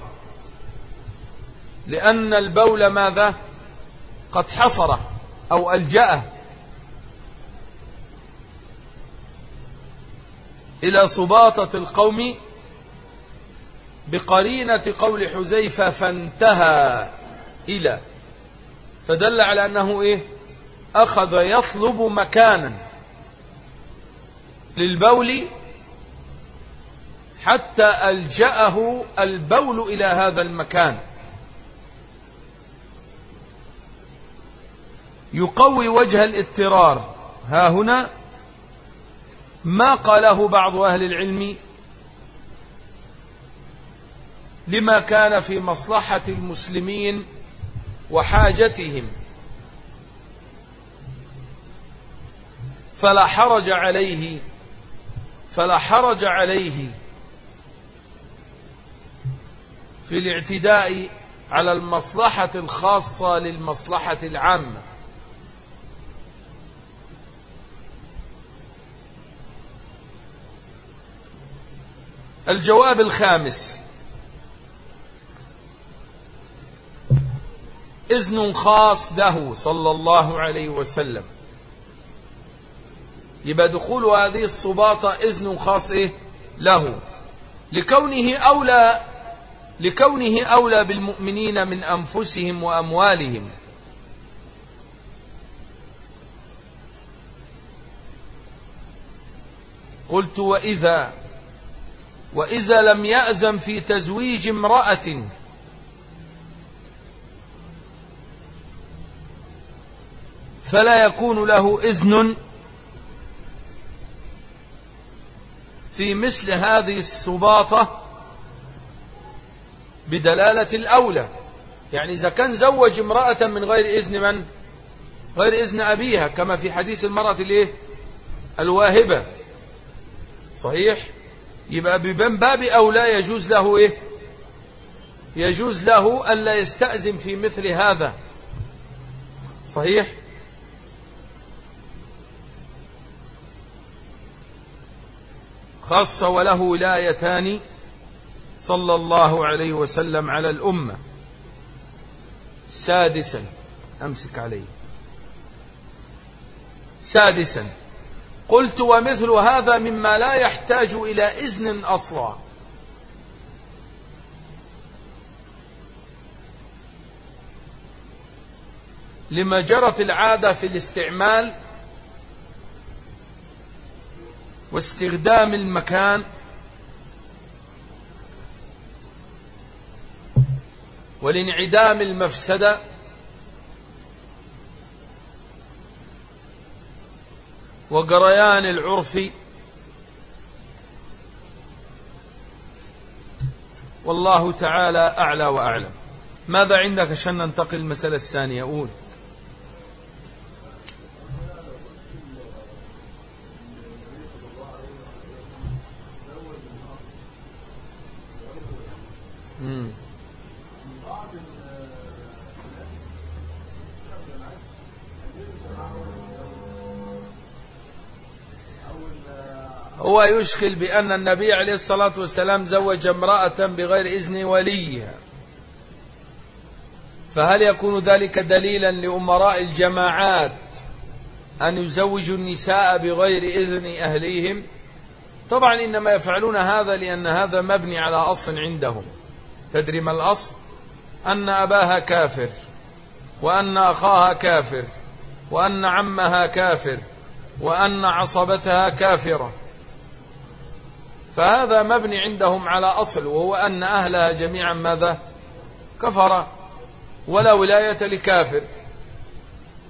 لأن البول ماذا؟ قد حصره أو ألجأه. إلى سباطة القوم بقرينة قول حزيفة فانتهى إلى. فدل على أنه إيه؟ أخذ يطلب مكانا للبول حتى ألجأه البول إلى هذا المكان. يقوي وجه الاضطرار ها هنا ما قاله بعض أهل العلم لما كان في مصلحة المسلمين وحاجتهم. فلا حرج عليه فلا حرج عليه في الاعتداء على المصلحة الخاصة للمصلحة العامة. الجواب الخامس. إذن خاص له صلى الله عليه وسلم. يبقى دخول هذه الصباطة إذن خاص إيه؟ له. لكونه أولى لكونه أولى بالمؤمنين من أنفسهم وأموالهم. قلت وإذا وإذا لم يأزم في تزويج امرأة. فلا يكون له إذن في مثل هذه السباطة بدلالة الأولى. يعني إذا كان زوج امرأة من غير إذن من؟ غير إذن أبيها كما في حديث المرأة الإيه؟ الواهبة. صحيح؟ يبقى ببن باب أولى يجوز له إيه؟ يجوز له ألا يستأذن في مثل هذا. صحيح؟ خاصة وله ولايتان صلى الله عليه وسلم على الأمة. سادسا. أمسك عليه سادسا. قلت ومثل هذا مما لا يحتاج إلى إذن أصلا. لما جرت العادة في الاستعمال واستخدام المكان ولانعدام المفسدة وجريان العرف والله تعالى أعلى وأعلم. ماذا عندك عشان ننتقل المسألة الثانية؟ أقول هو يشكل بأن النبي عليه الصلاة والسلام زوج امرأة بغير إذن وليها. فهل يكون ذلك دليلا لأمراء الجماعات أن يزوجوا النساء بغير إذن أهليهم؟ طبعا إنما يفعلون هذا لأن هذا مبني على أصل عندهم. تدري ما الأصل؟ أن أباها كافر وأن أخاها كافر وأن عمها كافر وأن عصبتها كافرة. فهذا مبني عندهم على أصل وهو أن أهلها جميعا ماذا؟ كفر ولا ولاية لكافر.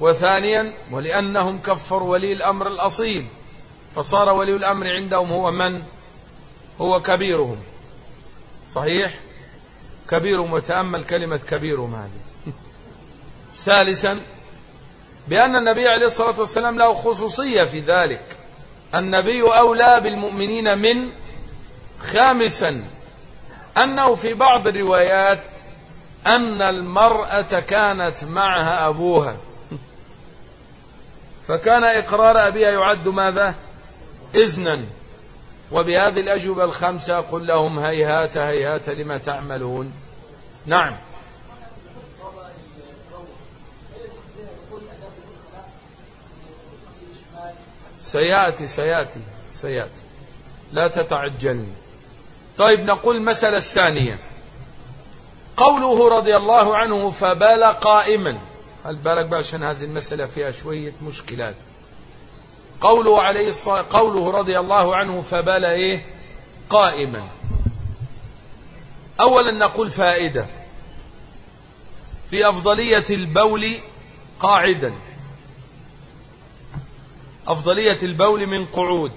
وثانيا ولأنهم كفروا ولي الأمر الأصيل. فصار ولي الأمر عندهم هو من؟ هو كبيرهم. صحيح؟ كبيرهم وتأمل كلمة كبيرهم هذه. [LAUGHS] ثالثا بأن النبي عليه الصلاة والسلام له خصوصية في ذلك. النبي أولى بالمؤمنين من خامسا أنه في بعض الروايات أن المرأة كانت معها أبوها. فكان إقرار أبيها يعد ماذا؟ إذنا. وبهذه الأجوبة الخمسة قل لهم هيهات هيهات لما تعملون؟ نعم. سيأتي سيأتي سيأتي. لا تتعجلني طيب نقول المسألة الثانية. قوله رضي الله عنه فبال قائما. هل بالك عشان هذه المسألة فيها شوية مشكلات. قوله عليه الصلاة قوله رضي الله عنه فبال إيه؟ قائما. اولا نقول فائدة. في أفضلية البول قاعدا. أفضلية البول من قعود.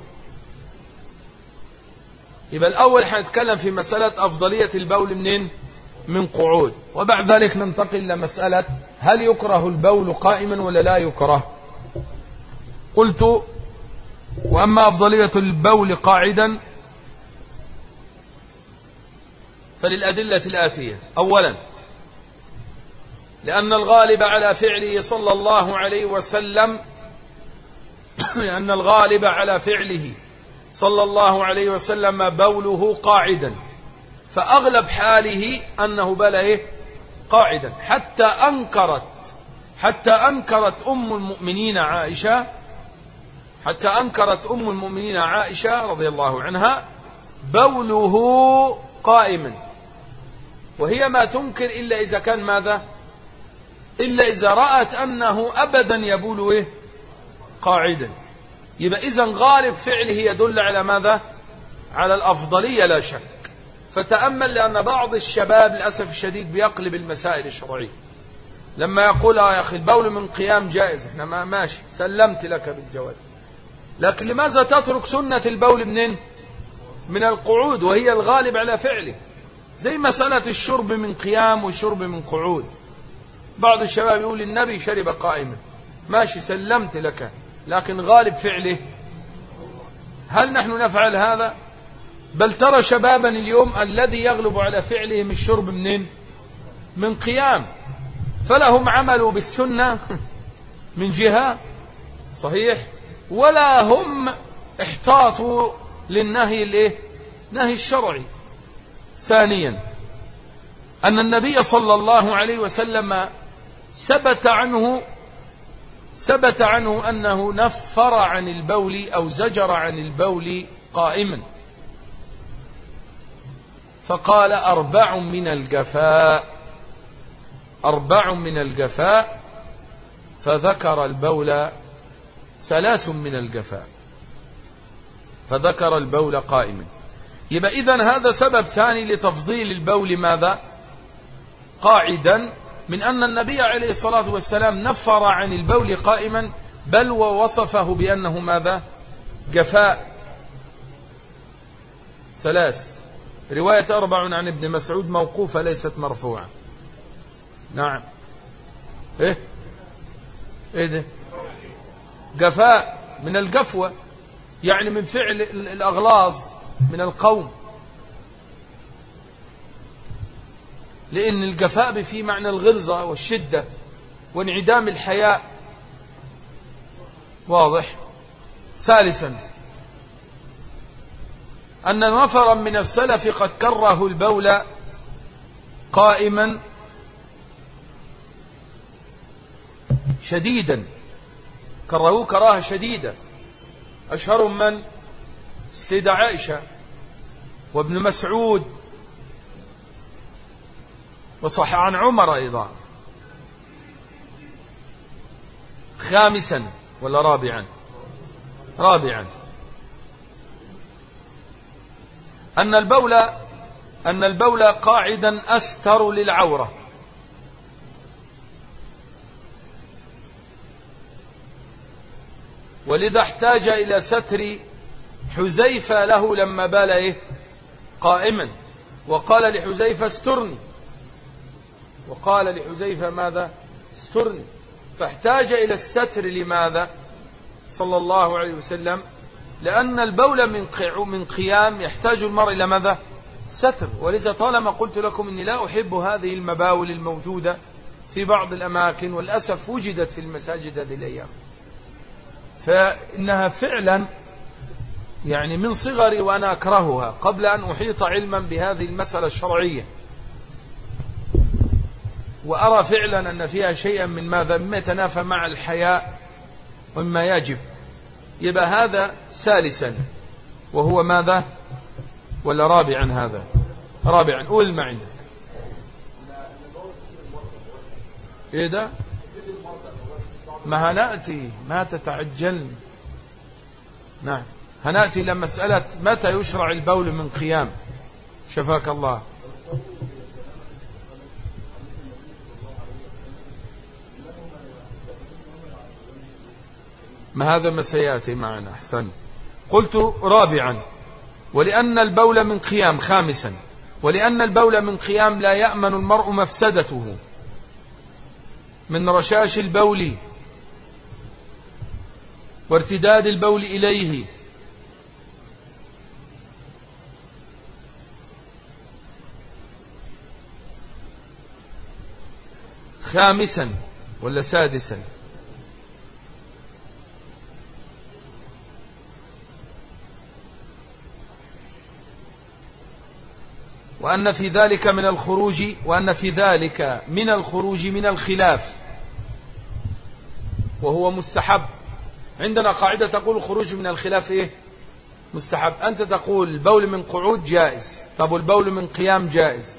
يبقى الأول حنتكلم في مسألة أفضلية البول منين؟ من قعود. وبعد ذلك ننتقل إلى مسألة هل يكره البول قائما ولا لا يكره؟ قلت وأما أفضلية البول قاعدا فللأدلة الآتية. أولا لأن الغالب على فعله صلى الله عليه وسلم [COUGHS] لأن الغالب على فعله صلى الله عليه وسلم بوله قاعدا. فأغلب حاله أنه بل إيه؟ قاعدا. حتى أنكرت حتى أنكرت أم المؤمنين عائشة حتى أنكرت أم المؤمنين عائشة رضي الله عنها بوله قائما. وهي ما تنكر إلا إذا كان ماذا؟ إلا إذا رأت أنه أبدا يبول إيه؟ قاعدا. يبقى إذا غالب فعله يدل على ماذا؟ على الأفضلية لا شك. فتأمل لأن بعض الشباب للأسف الشديد بيقلب المسائل الشرعية. لما يقول آه يا أخي البول من قيام جائز. إحنا ما ماشي. سلمت لك بالجواز لكن لماذا تترك سنة البول منين؟ من القعود وهي الغالب على فعله. زي مسألة الشرب من قيام والشرب من قعود. بعض الشباب يقول النبي شرب قائما. ماشي سلمت لك. لكن غالب فعله. هل نحن نفعل هذا؟ بل ترى شبابا اليوم الذي يغلب على فعلهم الشرب منين؟ من قيام. فلهم عملوا بالسنة [LAUGHS] من جهة صحيح ولا هم احتاطوا للنهي الإيه؟ نهي الشرعي. ثانيا أن النبي صلى الله عليه وسلم ثبت عنه ثبت عنه أنه نفر عن البول أو زجر عن البول قائما. فقال أربع من الجفاء أربع من الجفاء فذكر البول ثلاث من الجفاء فذكر البول قائما. يبقى إذن هذا سبب ثاني لتفضيل البول ماذا؟ قاعدا من أن النبي عليه الصلاة والسلام نفر عن البول قائما بل ووصفه بأنه ماذا؟ جفاء. ثلاث. رواية أربع عن ابن مسعود موقوفة ليست مرفوعة. نعم. إيه؟ إيه ده؟ جفاء من الجفوة يعني من فعل الأغلاظ من القوم. لأن الجفاء في معنى الغلظة والشدة وانعدام الحياء. واضح. ثالثا أن نفرا من السلف قد كره البول قائما شديدا. كرهوه كراهة شديدة. أشهر من السيدة عائشة وابن مسعود وصح عن عمر أيضا. خامسا ولا رابعا؟ رابعا. أن البول أن البول قاعدا أستر للعورة. ولذا احتاج إلى ستر حذيفة له لما بال إيه؟ قائما. وقال لحذيفة استرني. وقال لحذيفة ماذا؟ استرني. فاحتاج إلى الستر لماذا؟ صلى الله عليه وسلم. لأن البول من من قيام يحتاج المرء إلى ماذا؟ ستر. ولذا طالما قلت لكم إني لا أحب هذه المباول الموجودة في بعض الأماكن والأسف وجدت في المساجد هذه الأيام. فإنها فعلا يعني من صغري وأنا أكرهها قبل أن أحيط علما بهذه المسألة الشرعية. وأرى فعلا أن فيها شيئا من ماذا مما يتنافى مع الحياء ومما يجب. يبقى هذا ثالثا وهو ماذا؟ ولا رابعا هذا؟ رابعا قول ما عندك إيه ده؟ ما هنأتي ما تتعجلن. نعم. هنأتي إلى مسألة متى يشرع البول من قيام. شفاك الله. ما هذا ما سيأتي معنا؟ أحسن. قلت رابعا. ولأن البول من قيام خامسا. ولأن البول من قيام لا يأمن المرء مفسدته. من رشاش البول وارتداد البول إليه. خامسا ولا سادسا؟ وأن في ذلك من الخروج وأن في ذلك من الخروج من الخلاف. وهو مستحب. عندنا قاعدة تقول الخروج من الخلاف إيه؟ مستحب. أنت تقول البول من قعود جائز. طب البول من قيام جائز.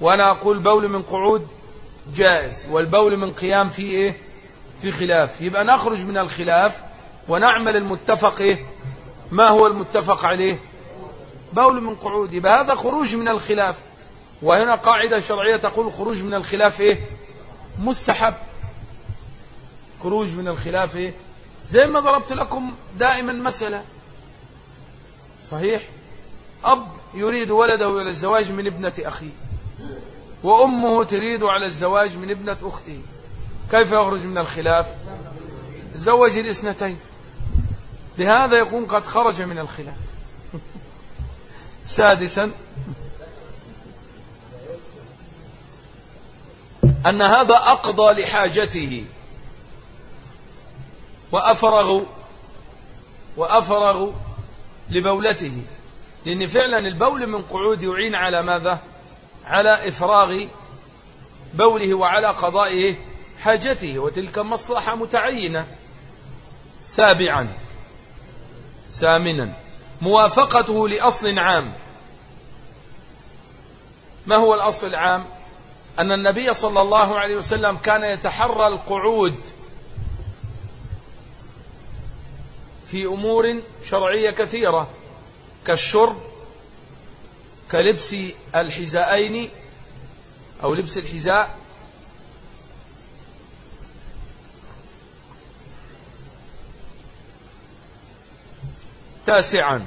وأنا أقول البول من قعود جائز. والبول من قيام في إيه؟ في خلاف. يبقى نخرج من الخلاف ونعمل المتفق إيه؟ ما هو المتفق عليه؟ بول من قعود. يبقى هذا خروج من الخلاف. وهنا قاعدة شرعية تقول الخروج من الخلاف إيه؟ مستحب. خروج من الخلاف إيه؟ زي ما ضربت لكم دائما مسألة. صحيح؟ أب يريد ولده إلى الزواج من ابنة أخيه. وأمه تريد على الزواج من ابنة أخته. كيف يخرج من الخلاف؟ زوج الاثنتين. بهذا يكون قد خرج من الخلاف. سادسا أن هذا أقضى لحاجته وأفرغ وأفرغ لبولته. لأن فعلا البول من قعود يعين على ماذا؟ على إفراغ بوله وعلى قضاء حاجته وتلك مصلحة متعينة. سابعا ثامنا موافقته لأصل عام. ما هو الأصل العام؟ أن النبي صلى الله عليه وسلم كان يتحرى القعود في أمور شرعية كثيرة كالشرب كلبس الحذاءين أو لبس الحذاء تاسعا.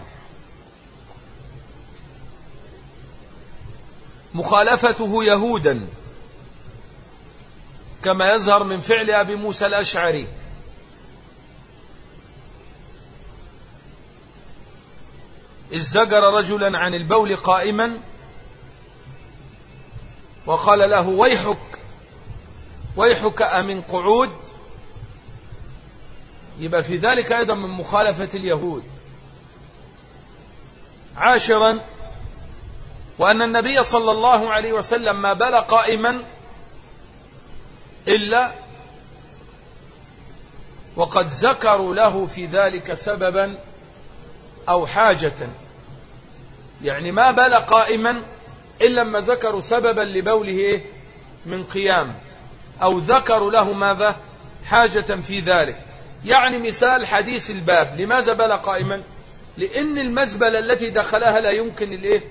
مخالفته يهودا كما يظهر من فعل أبي موسى الأشعري. إذ زجر رجلا عن البول قائما وقال له ويحك ويحك أمن قعود؟ يبقى في ذلك أيضا من مخالفة اليهود. عاشرا وأن النبي صلى الله عليه وسلم ما بل قائما إلا وقد ذكروا له في ذلك سببا أو حاجة. يعني ما بال قائما إلا لما ذكروا سببا لبوله إيه؟ من قيام. أو ذكروا له ماذا؟ حاجة في ذلك. يعني مثال حديث الباب. لماذا بال قائما؟ لأن المزبلة التي دخلها لا يمكن الإيه؟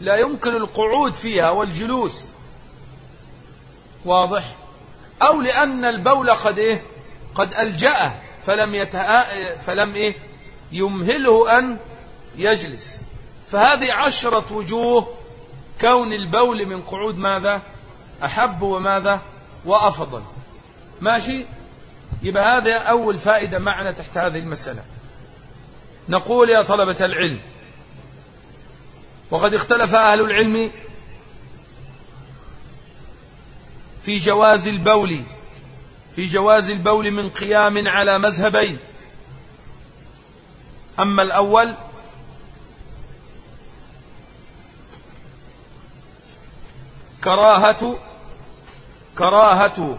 لا يمكن القعود فيها والجلوس. واضح؟ أو لأن البول قد إيه؟ قد ألجأه فلم يتها فلم إيه؟ يمهله أن يجلس. فهذه عشرة وجوه كون البول من قعود ماذا؟ أحب وماذا؟ وأفضل. ماشي؟ يبقى هذا أول فائدة معنا تحت هذه المسألة. نقول يا طلبة العلم وقد اختلف أهل العلم في جواز البول في جواز البول من قيام على مذهبين. أما الأول كراهة كراهة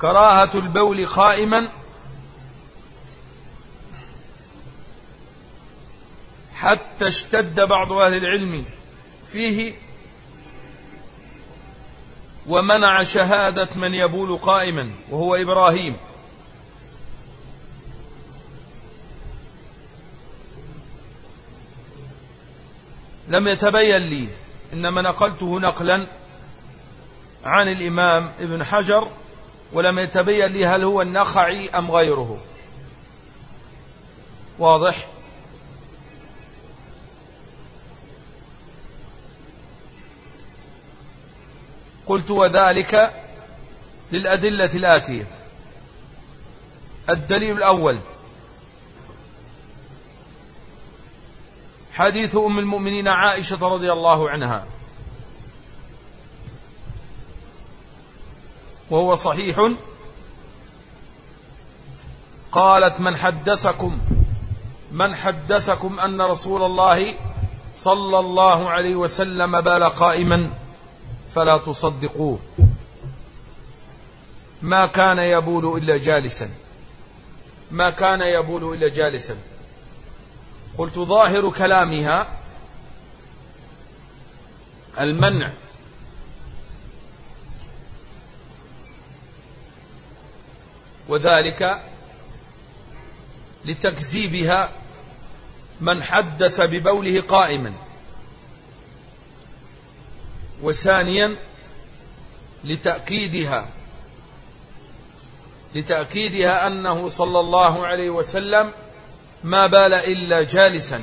كراهة البول قائما حتى اشتد بعض أهل العلم فيه ومنع شهادة من يبول قائما وهو إبراهيم. لم يتبين لي إنما نقلته نقلا عن الإمام ابن حجر ولم يتبين لي هل هو النخعي أم غيره. واضح؟ قلت وذلك للأدلة الآتية. الدليل الأول. حديث أم المؤمنين عائشة رضي الله عنها. وهو صحيح. قالت من حدثكم من حدثكم أن رسول الله صلى الله عليه وسلم بال قائما فلا تصدقوه. ما كان يبول إلا جالسا. ما كان يبول إلا جالسا. قلت ظاهر كلامها المنع. وذلك لتكذيبها من حدث ببوله قائما. وثانيا لتأكيدها. لتأكيدها أنه صلى الله عليه وسلم ما بال إلا جالسا.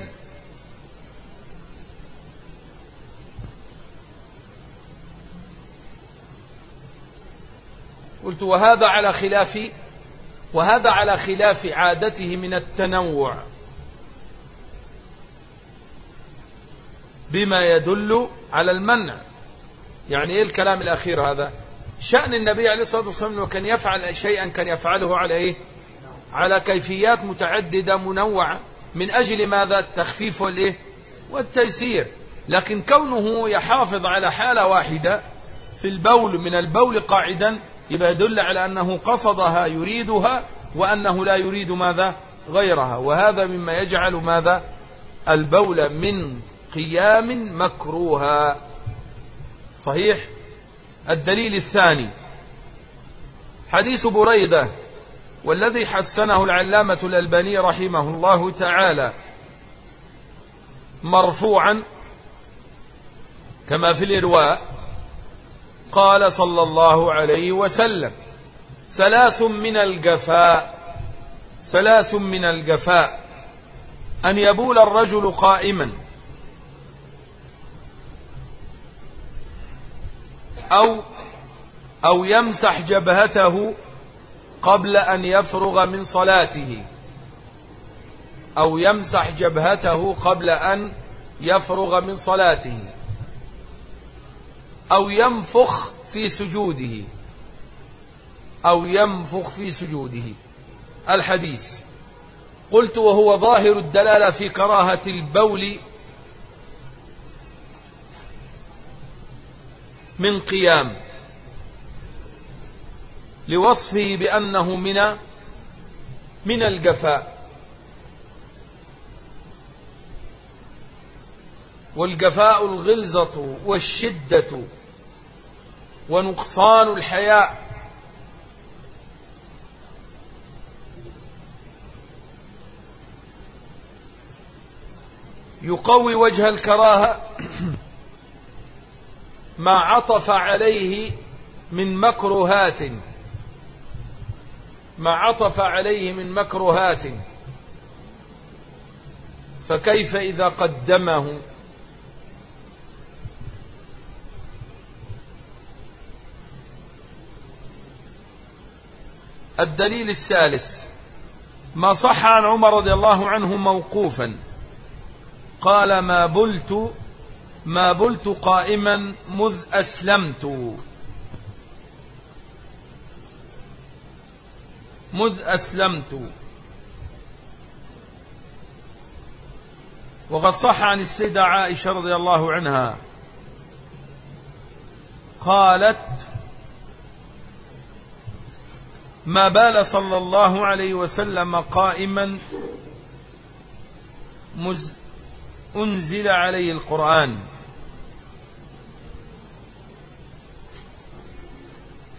قلت وهذا على خلاف وهذا على خلاف عادته من التنوع. بما يدل على المنع. يعني إيه الكلام الأخير هذا؟ شأن النبي عليه الصلاة والسلام إنه كان يفعل شيئا كان يفعله على إيه؟ على كيفيات متعددة منوعة من أجل ماذا؟ التخفيف والإيه؟ والتيسير. لكن كونه يحافظ على حالة واحدة في البول من البول قاعدا يبقى يدل على أنه قصدها يريدها وأنه لا يريد ماذا؟ غيرها. وهذا مما يجعل ماذا؟ البول من قيام مكروها. صحيح؟ الدليل الثاني. حديث بريدة والذي حسنه العلامة الألباني رحمه الله تعالى مرفوعا كما في الإرواء. قال صلى الله عليه وسلم ثلاث من الجفاء ثلاث من الجفاء أن يبول الرجل قائما أو أو يمسح جبهته قبل أن يفرغ من صلاته. أو يمسح جبهته قبل أن يفرغ من صلاته. أو ينفخ في سجوده. أو ينفخ في سجوده. الحديث. قلت وهو ظاهر الدلالة في كراهة البول من قيام. لوصفه بأنه من من الجفاء. والجفاء الغلظة والشدة ونقصان الحياء. يقوي وجه الكراهة. [CLEARS THROAT] ما عطف عليه من مكروهات. ما عطف عليه من مكروهات. فكيف إذا قدمه؟ الدليل الثالث ما صح عن عمر رضي الله عنه موقوفا. قال ما بلت ما بلت قائما مذ أسلمت. مذ أسلمت. وقد صح عن السيدة عائشة رضي الله عنها. قالت ما بال صلى الله عليه وسلم قائما أنزل عليه القرآن.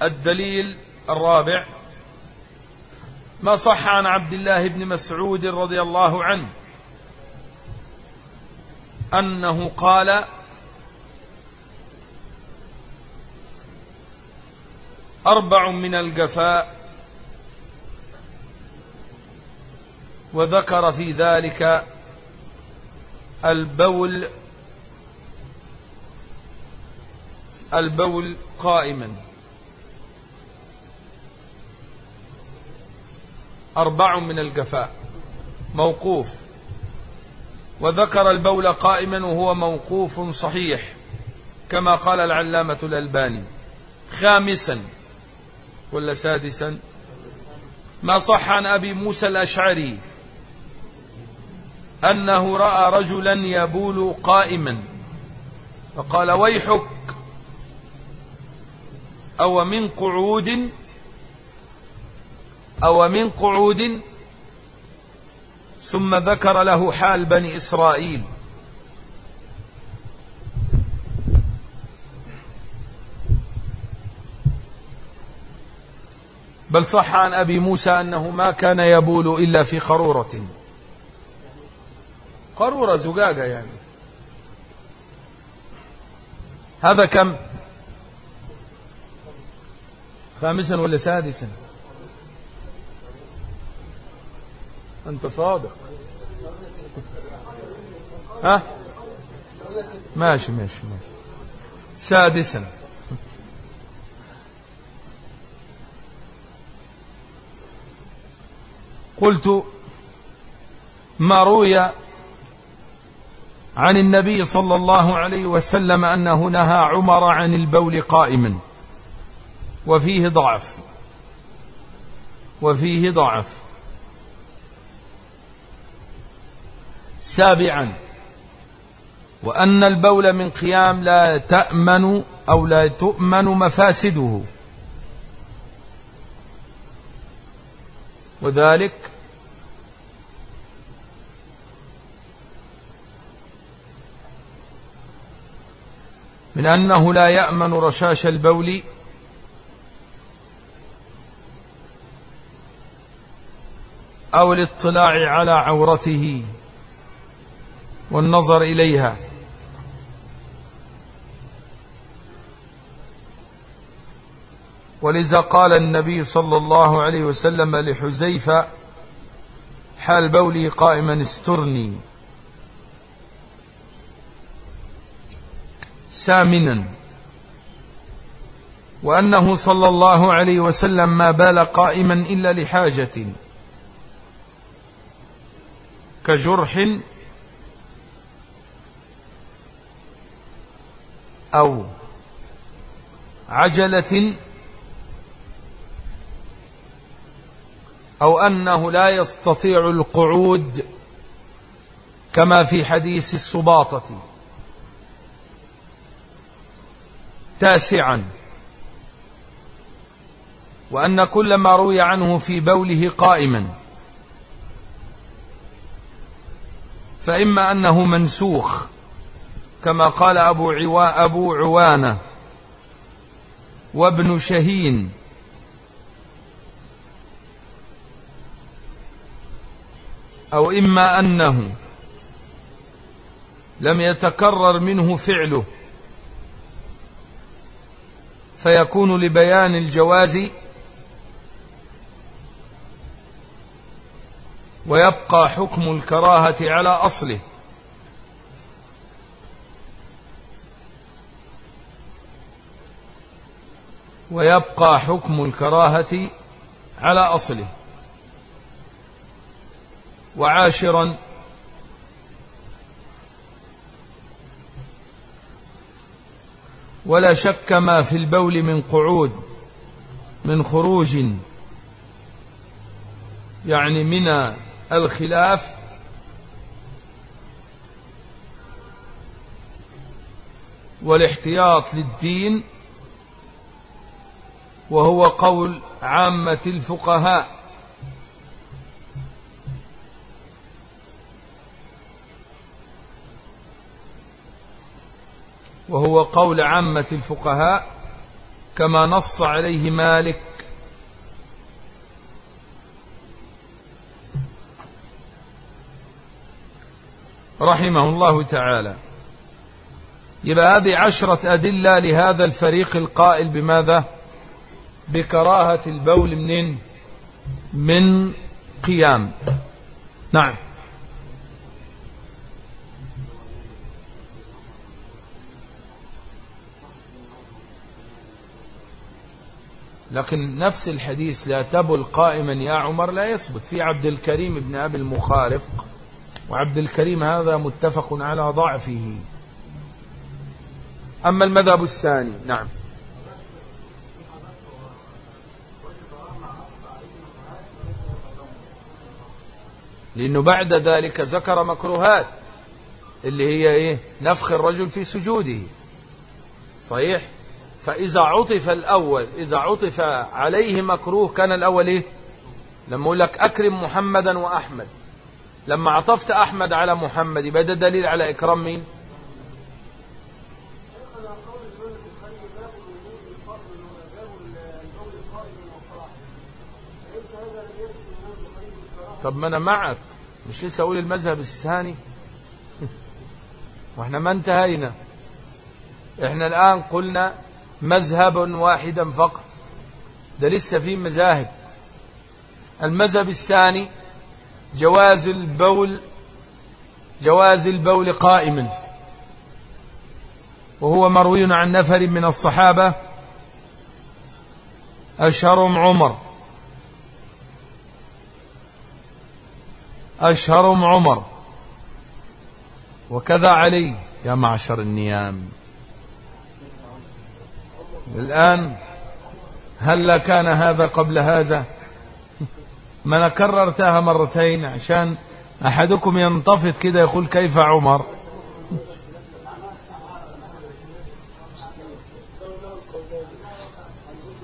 الدليل الرابع ما صح عن عبد الله بن مسعود رضي الله عنه أنه قال أربع من الجفاء وذكر في ذلك البول البول قائما. أربع من الجفاء موقوف. وذكر البول قائما وهو موقوف صحيح كما قال العلامة الألباني. خامسا ولا سادسا ما صح عن أبي موسى الأشعري أنه رأى رجلا يبول قائما فقال ويحك أو من قعود أو من قعود ثم ذكر له حال بني إسرائيل. بل صح عن أبي موسى أنه ما كان يبول إلا في قرورة قرورة زجاجة يعني. هذا كم؟ خامسا ولا سادسا؟ أنت صادق. ها؟ ماشي ماشي ماشي. سادسا. قلت ما روي عن النبي صلى الله عليه وسلم أنه نهى عمر عن البول قائما. وفيه ضعف. وفيه ضعف. سابعا. وأن البول من قيام لا تأمن أو لا تؤمن مفاسده. وذلك من أنه لا يأمن رشاش البول أو الاطلاع على عورته. والنظر إليها. ولذا قال النبي صلى الله عليه وسلم لحزيفة حال بولي قائما استرني. سامنا. وأنه صلى الله عليه وسلم ما بال قائما إلا لحاجة. كجرح أو عجلة أو أنه لا يستطيع القعود كما في حديث السباطة. تاسعا. وأن كل ما روي عنه في بوله قائما. فإما أنه منسوخ. كما قال أبو, عوا أبو عوانة وابن شهين. أو إما أنه لم يتكرر منه فعله فيكون لبيان الجواز ويبقى حكم الكراهة على أصله. ويبقى حكم الكراهة على أصله. وعاشرا ولا شك ما في البول من قعود من خروج يعني من الخلاف. والاحتياط للدين وهو قول عامة الفقهاء. وهو قول عامة الفقهاء كما نص عليه مالك. رحمه الله تعالى. يبقى هذه عشرة أدلة لهذا الفريق القائل بماذا؟ بكراهة البول منين؟ من قيام. نعم. لكن نفس الحديث لا تبل قائما يا عمر لا يثبت. في عبد الكريم بن أبي المخارق وعبد الكريم هذا متفق على ضعفه. أما المذهب الثاني نعم. لأنه بعد ذلك ذكر مكروهات اللي هي إيه؟ نفخ الرجل في سجوده. صحيح؟ فإذا عطف الأول إذا عطف عليه مكروه كان الأول إيه؟ لما أقول لك أكرم محمدا وأحمد. لما عطفت أحمد على محمد يبقى ده دليل على إكرام مين؟ طب ما أنا معك مش لسه أقول المذهب الثاني؟ [LAUGHS] وإحنا ما انتهينا. إحنا الآن قلنا مذهب واحدا فقط. ده لسه في مذاهب. المذهب الثاني جواز البول جواز البول قائما وهو مروي عن نفر من الصحابة أشهرهم عمر. أشهرهم عمر. وكذا علي. يا معشر النيام. الآن هل كان هذا قبل هذا؟ [LAUGHS] ما أنا كررتها مرتين عشان أحدكم ينتفض كده يقول كيف عمر؟ [LAUGHS]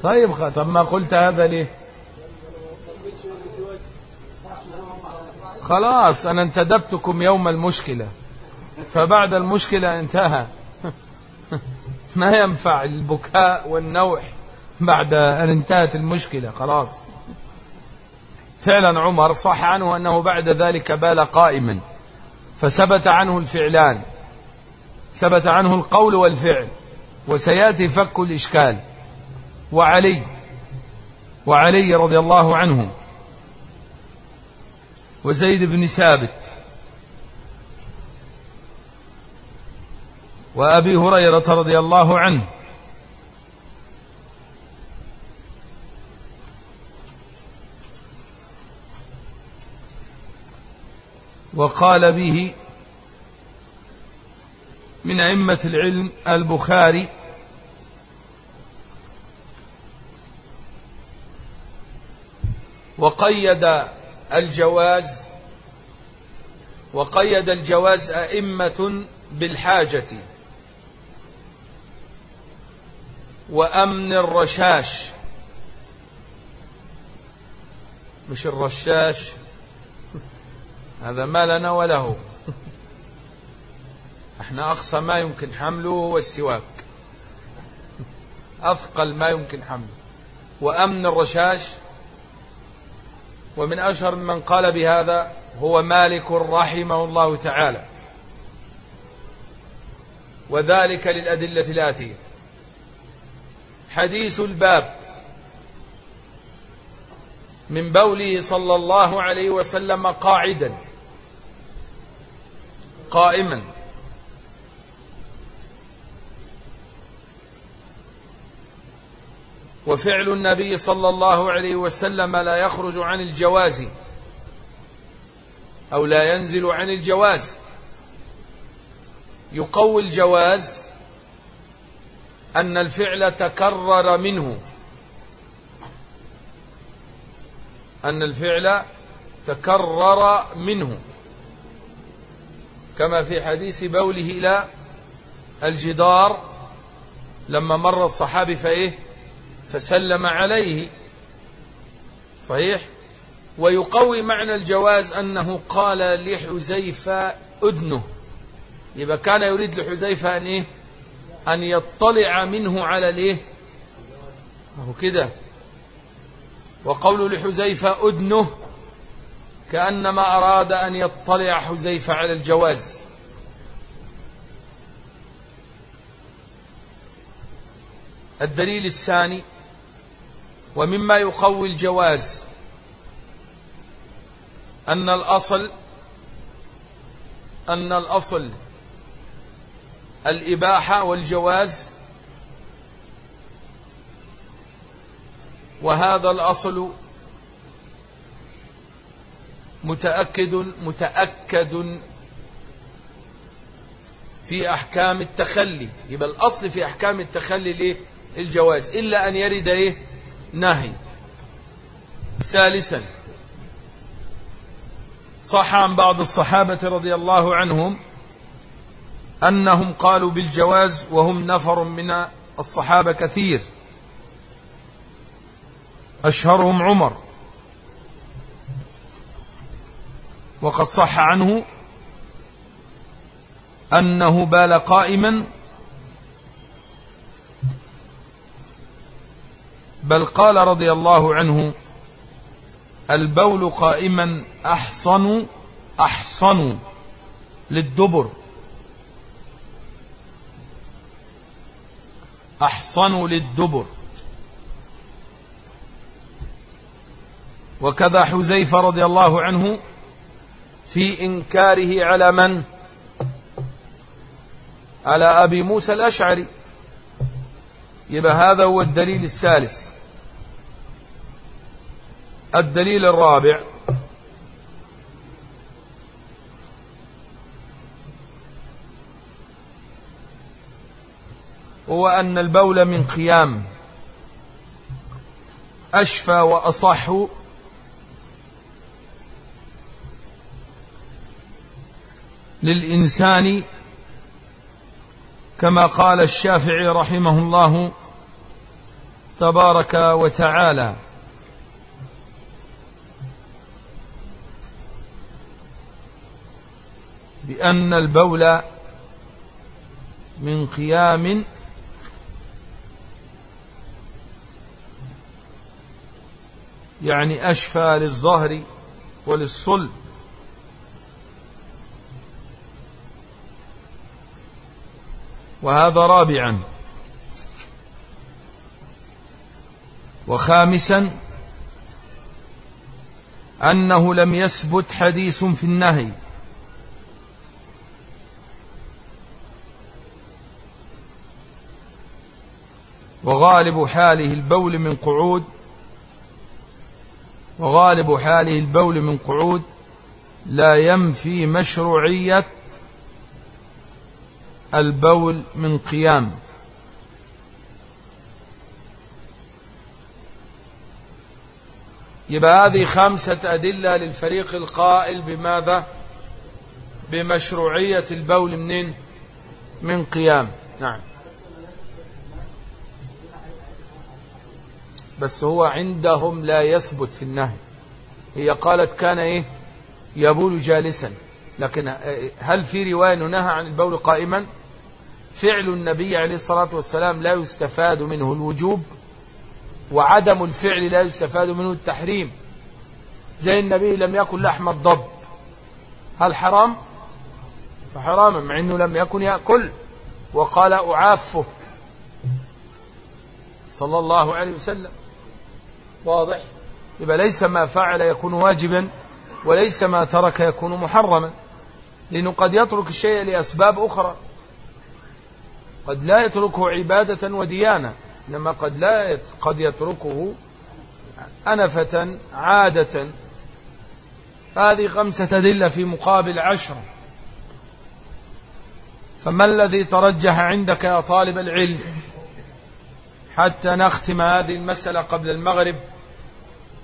طيب طب ما قلت هذا ليه؟ خلاص أنا انتدبتكم يوم المشكلة. فبعد المشكلة انتهى. [LAUGHS] ما ينفع البكاء والنوح بعد أن انتهت المشكلة خلاص. فعلا عمر صح عنه أنه بعد ذلك بال قائما. فثبت عنه الفعلان. ثبت عنه القول والفعل. وسيأتي فك الإشكال. وعلي وعلي رضي الله عنه. وزيد بن ثابت وأبي هريرة رضي الله عنه. وقال به من أئمة العلم البخاري وقيد الجواز وقيد الجواز أئمة بالحاجة وأمن الرشاش. مش الرشاش؟ هذا ما لنا وله إحنا أقصى ما يمكن حمله هو السواك. أثقل ما يمكن حمله. وأمن الرشاش ومن أشهر من قال بهذا هو مالك رحمه الله تعالى. وذلك للأدلة الآتية. حديث الباب من بوله صلى الله عليه وسلم قاعدا قائما. وفعل النبي صلى الله عليه وسلم لا يخرج عن الجواز أو لا ينزل عن الجواز. يقوي الجواز أن الفعل تكرر منه. أن الفعل تكرر منه. كما في حديث بوله إلى الجدار لما مر الصحابي فإيه؟ فسلم عليه. صحيح؟ ويقوي معنى الجواز أنه قال لحزيفة أدنه. يبقى كان يريد لحزيفة أن إيه؟ أن يطلع منه على الإيه؟ هو كده. وقول لحزيفة أدنه كأنما أراد أن يطلع حزيفة على الجواز. الدليل الثاني ومما يقوي الجواز أن الأصل أن الأصل الإباحة والجواز وهذا الأصل متأكد متأكد في أحكام التخلي. يبقى الأصل في أحكام التخلي الجواز إلا أن يرد إيه؟ نهي. ثالثا صح عن بعض الصحابة رضي الله عنهم أنهم قالوا بالجواز وهم نفر من الصحابة كثير. أشهرهم عمر. وقد صح عنه أنه بال قائما بل قال رضي الله عنه البول قائما أحصن أحصن للدبر. أحصن للدبر. وكذا حذيفة رضي الله عنه في إنكاره على من؟ على أبي موسى الأشعري. يبقى هذا هو الدليل الثالث. الدليل الرابع. هو أن البول من قيام. أشفى وأصح. للإنسان كما قال الشافعي رحمه الله تبارك وتعالى. بأن البول من قيام يعني أشفى للظهر وللصلب. وهذا رابعا. وخامسا أنه لم يثبت حديث في النهي. وغالب حاله البول من قعود وغالب حاله البول من قعود لا ينفي مشروعية البول من قيام. يبقى هذه خمسة أدلة للفريق القائل بماذا؟ بمشروعية البول منين؟ من قيام. نعم. بس هو عندهم لا يثبت في النهي. هي قالت كان إيه؟ يبول جالسا. لكن هل في رواية نهى عن البول قائما؟ فعل النبي عليه الصلاة والسلام لا يستفاد منه الوجوب. وعدم الفعل لا يستفاد منه التحريم. زي النبي لم يكن لحم الضب. هل حرام؟ حراما مع إنه لم يكن يأكل. وقال أعافه. صلى الله عليه وسلم. واضح. يبقى ليس ما فعل يكون واجبا وليس ما ترك يكون محرما. لأنه قد يترك الشيء لأسباب أخرى. قد لا يتركه عبادة وديانة. إنما قد لا قد يتركه أنفة عادة. هذه خمسة أدلة في مقابل عشرة فما الذي ترجح عندك يا طالب العلم حتى نختم هذه المسألة قبل المغرب؟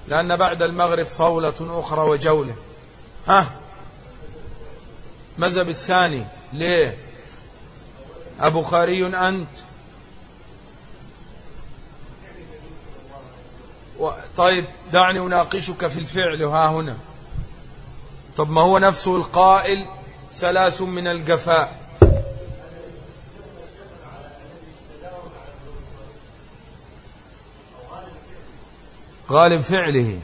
لأن بعد المغرب صولة أخرى وجولة. ها؟ مذهب الثاني. ليه؟ أبخاري أنت. طيب دعني أناقشك في الفعل ها هنا. طب ما هو نفسه القائل ثلاث من الجفاء. غالب فعله.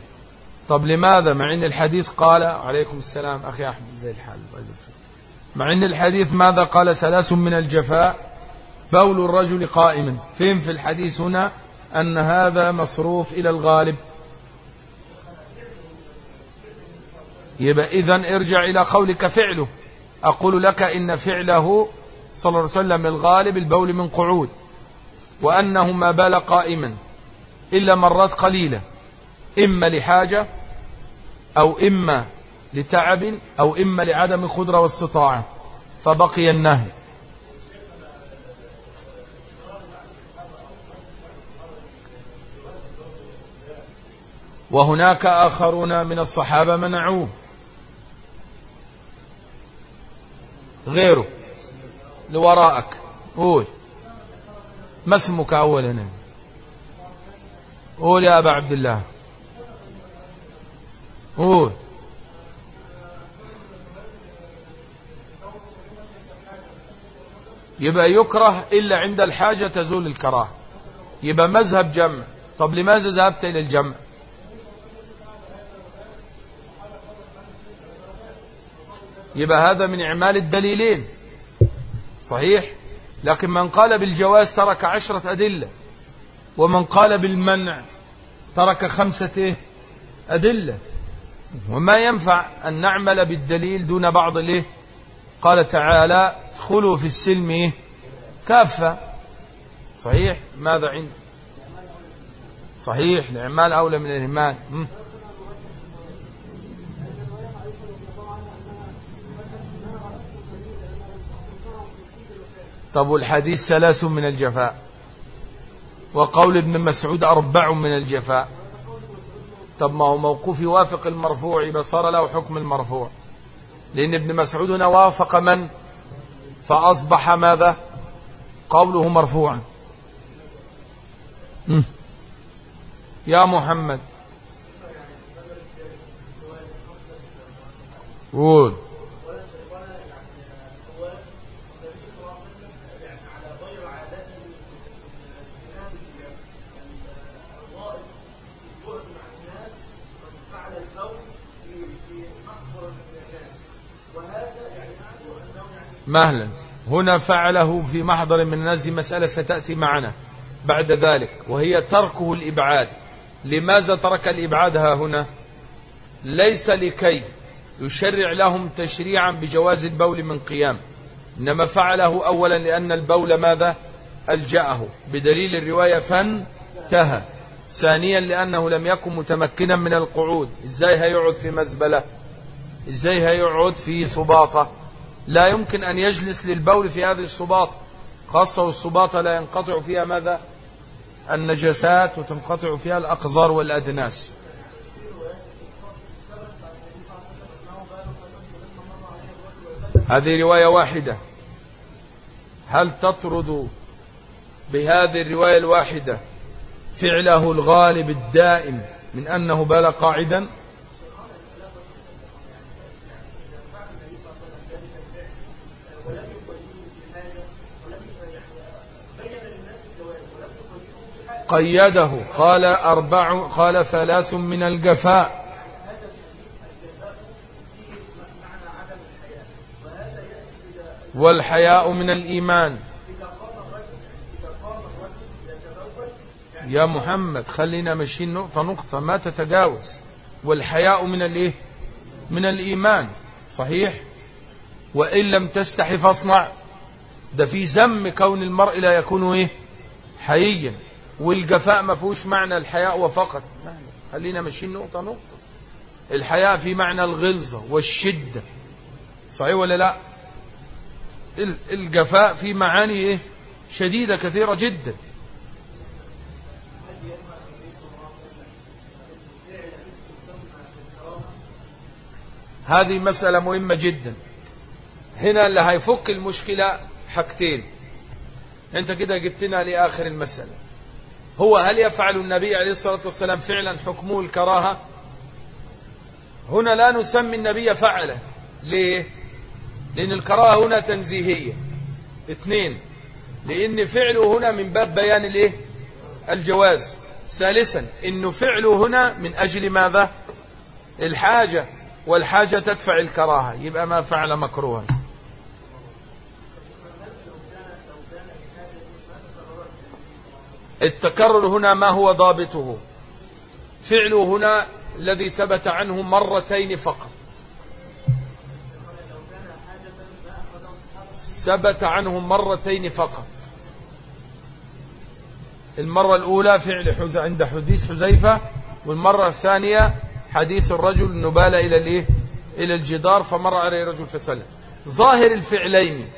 طب لماذا؟ مع إن الحديث قال عليكم السلام أخي أحمد زي الحال. مع إن الحديث ماذا قال ثلاث من الجفاء؟ بول الرجل قائما. فين في الحديث هنا؟ أن هذا مصروف إلى الغالب. يبقى اذا ارجع إلى قولك فعله. أقول لك إن فعله صلى الله عليه وسلم الغالب البول من قعود وأنه ما بال قائما إلا مرات قليلة إما لحاجة أو إما لتعب أو إما لعدم قدرة واستطاعة فبقي النهي. وهناك آخرون من الصحابة منعوه. غيره. لوراءك قول. ما اسمك أولا قول يا أبا عبد الله. قول. يبقى يكره إلا عند الحاجة تزول الكراهة. يبقى مذهب جمع. طب لماذا ذهبت إلى الجمع؟ يبقى هذا من إعمال الدليلين. صحيح؟ لكن من قال بالجواز ترك عشرة أدلة ومن قال بالمنع ترك خمسة إيه؟ أدلة. وما ينفع أن نعمل بالدليل دون بعض الإيه؟ قال تعالى ادخلوا في السلم إيه؟ كافة. صحيح؟ ماذا عند؟ صحيح الإعمال أولى من الإهمال طب والحديث ثلاث من الجفاء وقول ابن مسعود أربع من الجفاء طب ما هو موقوف يوافق المرفوع يبقى صار له حكم المرفوع. لأن ابن مسعود هنا وافق من؟ فأصبح ماذا؟ قوله مرفوعا. يا محمد. قول. مهلا. هنا فعله في محضر من الناس دي مسألة ستأتي معنا بعد ذلك وهي تركه الإبعاد. لماذا ترك الإبعاد ها هنا؟ ليس لكي يشرع لهم تشريعا بجواز البول من قيام. إنما فعله أولا لأن البول ماذا؟ ألجأه. بدليل الرواية فانتهى. ثانيا لأنه لم يكن متمكنا من القعود. إزاي هيقعد في مزبلة؟ إزاي هيقعد في صباطة لا يمكن أن يجلس للبول في هذه الصباطة خاصة والصباطة لا ينقطع فيها ماذا؟ النجسات وتنقطع فيها الأقذار والأدناس. هذه رواية واحدة. هل تطرد بهذه الرواية الواحدة فعله الغالب الدائم من أنه بال قاعدا؟ قيده قال أربع قال ثلاث من الجفاء. والحياء من الإيمان. يا محمد خلينا ماشيين نقطة نقطة ما تتجاوز. والحياء من الإيه؟ من الإيمان. صحيح؟ وإن لم تستحي فاصنع. ده في ذم كون المرء لا يكون إيه؟ حييا. والجفاء ما فيهوش معنى الحياء وفقط. خلينا ماشيين نقطة نقطة. الحياء في معنى الغلظة والشدة. صحيح ولا لا؟ الجفاء في معاني إيه؟ شديدة كثيرة جدا. هذه مسألة مهمة جدا. هنا اللي هيفك المشكلة حاجتين. أنت كده جبتنا لآخر المسألة. هو هل يفعل النبي عليه الصلاة والسلام فعلا حكمه الكراهة؟ هنا لا نسمي النبي فعله ليه؟ لأن الكراهة هنا تنزيهية. اثنين لأن فعله هنا من باب بيان الإيه؟ الجواز. ثالثا انه فعله هنا من أجل ماذا؟ الحاجة. والحاجة تدفع الكراهة. يبقى ما فعل مكروها. التكرر هنا ما هو ضابطه. فعله هنا الذي ثبت عنه مرتين فقط. ثبت عنه مرتين فقط. المرة الأولى فعل حز... عند حديث حذيفة والمرة الثانية حديث الرجل النبال إلى الإيه؟ إلى الجدار فمر عليه رجل فسلم. ظاهر الفعلين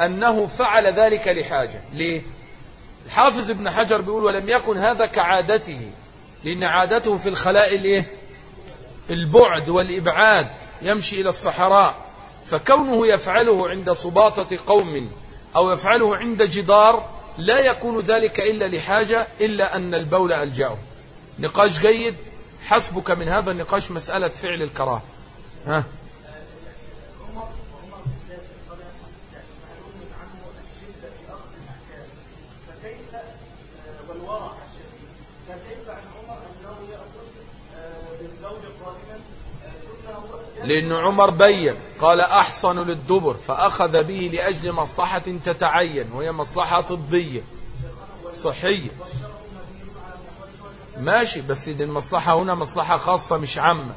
أنه فعل ذلك لحاجة. ليه؟ الحافظ ابن حجر بيقول ولم يكن هذا كعادته لأن عادته في الخلاء الإيه؟ البعد والإبعاد يمشي إلى الصحراء. فكونه يفعله عند سباطة قوم أو يفعله عند جدار لا يكون ذلك إلا لحاجة إلا أن البول ألجأه. نقاش جيد حسبك من هذا النقاش مسألة فعل الكراهة. ها؟ لأن عمر بين قال أحصن للدبر فأخذ به لأجل مصلحة تتعين وهي مصلحة طبية. صحية. ماشي بس دي المصلحة هنا مصلحة خاصة مش عامة.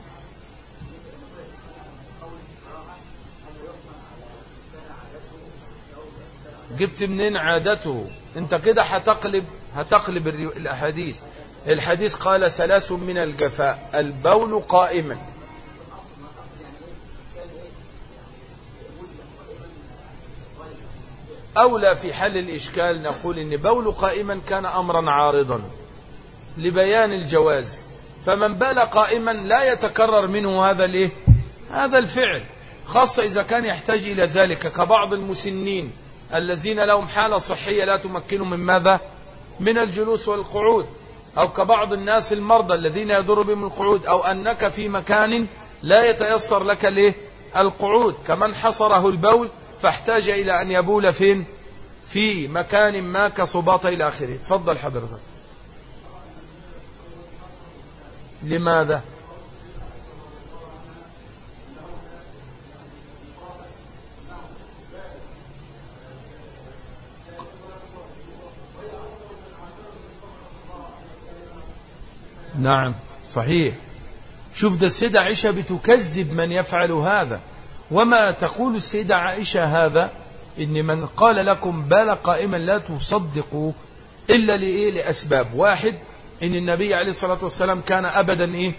جبت منين عادته؟ أنت كده هتقلب هتقلب الأحاديث. الحديث قال ثلاث من الجفاء البول قائما. أولى في حل الإشكال نقول إن بول قائما كان أمرا عارضا لبيان الجواز. فمن بال قائما لا يتكرر منه هذا الإيه؟ هذا الفعل. خاصة إذا كان يحتاج إلى ذلك كبعض المسنين الذين لهم حالة صحية لا تمكنهم من ماذا؟ من الجلوس والقعود. أو كبعض الناس المرضى الذين يضر بهم القعود. أو أنك في مكان لا يتيسر لك القعود. كمن حصره البول فاحتاج إلى أن يبول فين في مكان ما كصباط إلى آخره. تفضل حضرتك. لماذا؟ نعم صحيح. شوف ده السيدة عائشة بتكذب من يفعل هذا. وما تقول السيدة عائشة هذا؟ إن من قال لكم بال قائما لا تصدقوا إلا لإيه؟ لأسباب. واحد إن النبي عليه الصلاة والسلام كان أبدا إيه؟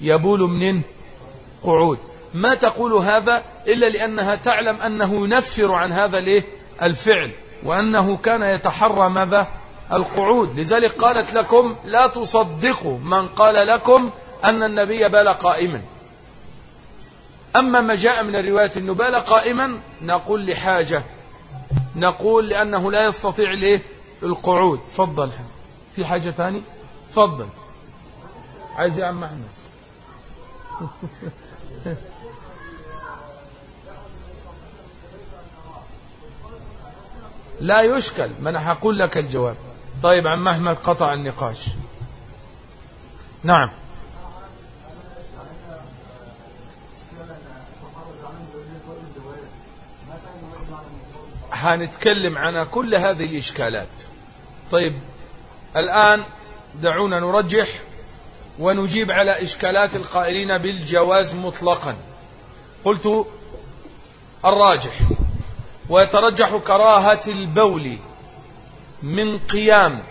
يبول منين قعود. ما تقول هذا إلا لأنها تعلم أنه ينفر عن هذا الإيه؟ الفعل وأنه كان يتحرى ماذا؟ القعود. لذلك قالت لكم لا تصدقوا من قال لكم أن النبي بال قائما. أما ما جاء من الرواية بال قائما نقول لحاجة. نقول لأنه لا يستطيع الإيه؟ القعود. فضل في حاجة ثاني فضل عايز يا عم أحمد. [LAUGHS] لا يشكل. ما هقول لك الجواب. طيب عم أحمد قطع النقاش. نعم. هنتكلم عن كل هذه الإشكالات. طيب الآن دعونا نرجح ونجيب على إشكالات القائلين بالجواز مطلقا. قلت الراجح ويترجح كراهة البول من قيام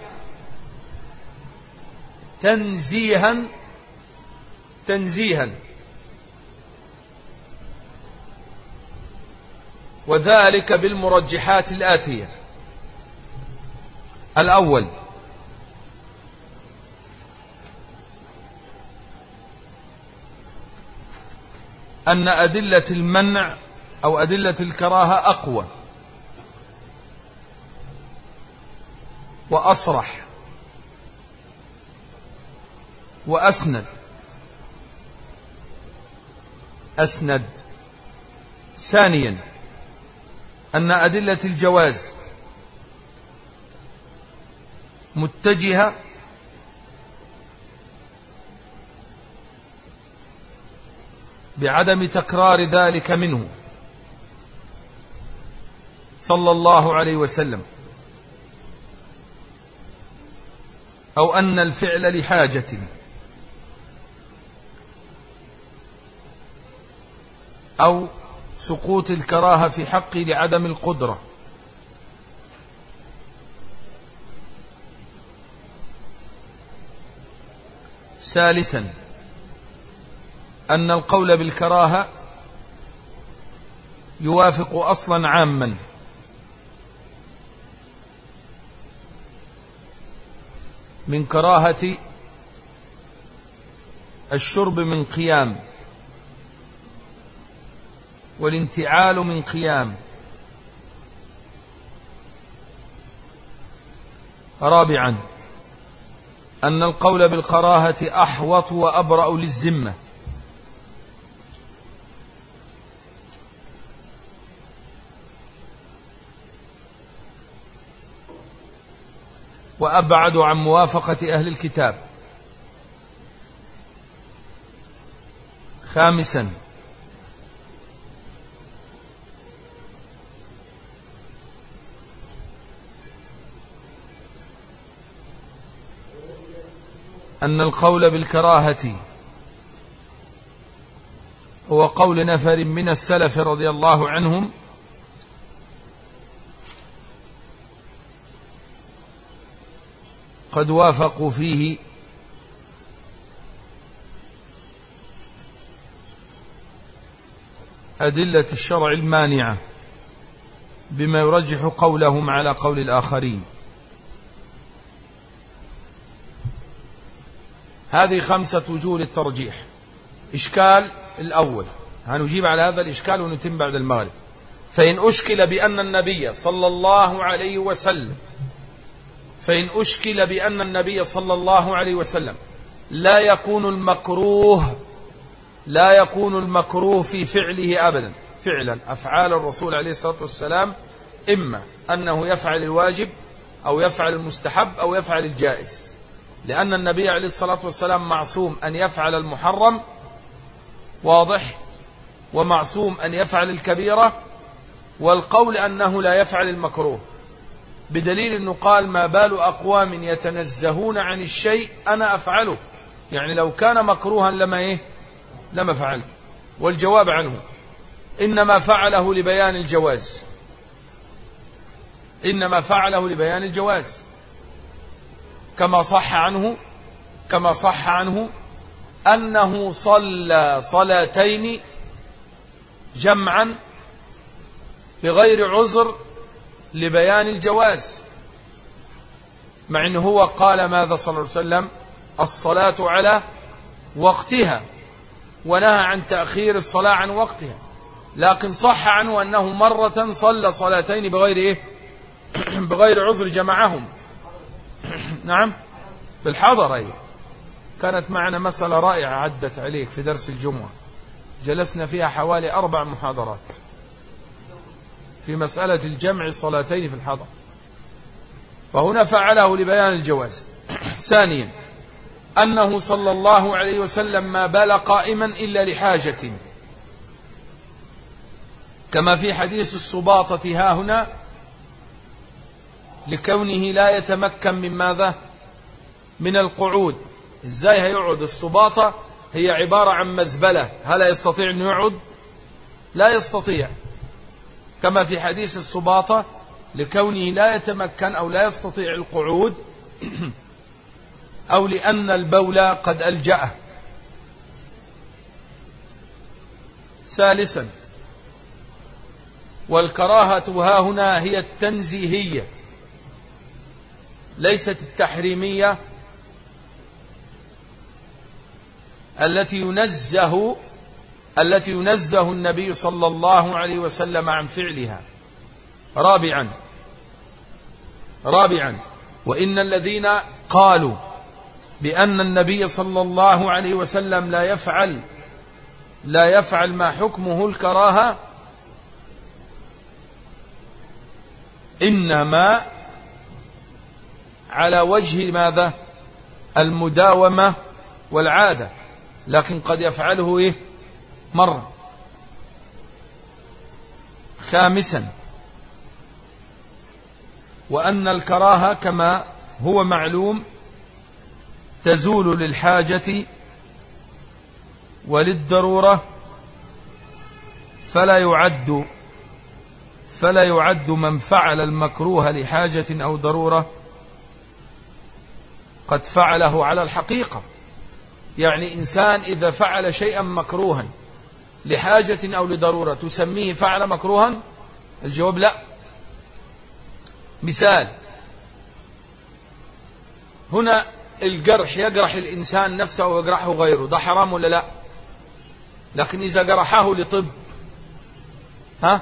تنزيها تنزيها وذلك بالمرجحات الآتية. الأول أن أدلة المنع أو أدلة الكراهة أقوى. وأصرح. وأسند. أسند. ثانيا أن أدلة الجواز متجهة بعدم تكرار ذلك منه. صلى الله عليه وسلم. أو أن الفعل لحاجة. أو سقوط الكراهة في حقي لعدم القدرة. ثالثا أن القول بالكراهة يوافق أصلا عاما. من كراهة الشرب من قيام. والانتعال من قيام. رابعا أن القول بالكراهة أحوط وأبرأ للذمة. وأبعد عن موافقة أهل الكتاب. خامسا أن القول بالكراهة هو قول نفر من السلف رضي الله عنهم قد وافقوا فيه أدلة الشرع المانعة بما يرجح قولهم على قول الآخرين. هذه خمسة وجوه للترجيح. إشكال الأول. هنجيب على هذا الإشكال ونتم بعد المغرب. فإن أشكل بأن النبي صلى الله عليه وسلم فإن أشكل بأن النبي صلى الله عليه وسلم لا يكون المكروه لا يكون المكروه في فعله أبدا. فعلا. أفعال الرسول عليه الصلاة والسلام إما أنه يفعل الواجب أو يفعل المستحب أو يفعل الجائز. لأن النبي عليه الصلاة والسلام معصوم أن يفعل المحرم واضح ومعصوم أن يفعل الكبيرة والقول أنه لا يفعل المكروه. بدليل أنه قال ما بال أقوام يتنزهون عن الشيء أنا أفعله. يعني لو كان مكروها لما إيه؟ لما فعل. والجواب عنه. إنما فعله لبيان الجواز. إنما فعله لبيان الجواز. كما صح عنه كما صح عنه أنه صلى صلاتين جمعا بغير عذر لبيان الجواز مع أنه هو قال ماذا صلى الله عليه وسلم؟ الصلاة على وقتها ونهى عن تأخير الصلاة عن وقتها لكن صح عنه أنه مرة صلى صلاتين بغير إيه؟ [CLEARS THROAT] بغير عذر جمعهم. [COUGHS] نعم. بالحضر أيوة. كانت معنا مسألة رائعة عدت عليك في درس الجمعة. جلسنا فيها حوالي أربع محاضرات. في مسألة الجمع الصلاتين في الحضر. فهنا فعله لبيان الجواز. [COUGHS] ثانيا أنه صلى الله عليه وسلم ما بال قائما إلا لحاجة. كما في حديث السباطة ها هنا لكونه لا يتمكن من ماذا؟ من القعود. إزاي هيقعد؟ السباطة هي عبارة عن مزبلة. هل يستطيع أن يقعد؟ لا يستطيع. كما في حديث السباطة لكونه لا يتمكن أو لا يستطيع القعود أو لأن البول قد ألجأه. ثالثا والكراهة ها هنا هي التنزيهية. ليست التحريمية التي ينزه التي ينزه النبي صلى الله عليه وسلم عن فعلها. رابعا رابعا وإن الذين قالوا بأن النبي صلى الله عليه وسلم لا يفعل لا يفعل ما حكمه الكراهة إنما على وجه ماذا؟ المداومة والعادة. لكن قد يفعله إيه؟ مرة. خامسا. وأن الكراهة كما هو معلوم تزول للحاجة وللضرورة فلا يعد فلا يعد من فعل المكروه لحاجة أو ضرورة قد فعله على الحقيقة. يعني إنسان إذا فعل شيئا مكروها لحاجة أو لضرورة تسميه فعل مكروها؟ الجواب لا. مثال هنا الجرح يجرح الإنسان نفسه ويجرحه غيره ده حرام ولا لا؟ لكن إذا جرحه لطب ها؟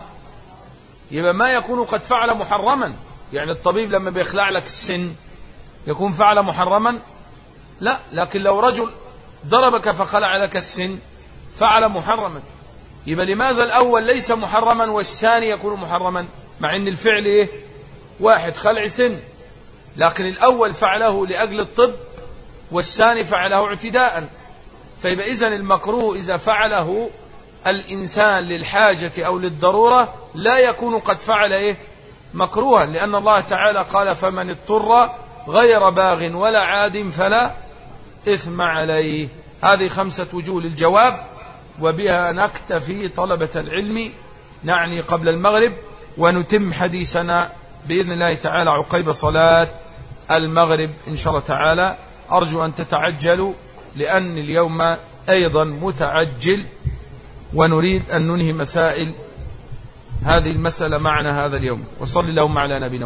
يبقى ما يكون قد فعل محرما. يعني الطبيب لما بيخلع لك السن يكون فعل محرما؟ لا لكن لو رجل ضربك فخلع لك السن فعل محرما. يبقى لماذا الأول ليس محرما والثاني يكون محرما؟ مع أن الفعل إيه؟ واحد خلع سن. لكن الأول فعله لأجل الطب والثاني فعله اعتداء. فيبقى إذن المكروه إذا فعله الإنسان للحاجة أو للضرورة لا يكون قد فعل إيه؟ مكروها لأن الله تعالى قال فمن اضطر غير باغ ولا عاد فلا إثم عليه. هذه خمسة وجوه للجواب وبها نكتفي طلبة العلم نعني قبل المغرب ونتم حديثنا بإذن الله تعالى عقيب صلاة المغرب إن شاء الله تعالى. أرجو أن تتعجلوا لأن اليوم أيضا متعجل ونريد أن ننهي مسائل هذه المسألة معنا هذا اليوم. وصل اللهم على نبينا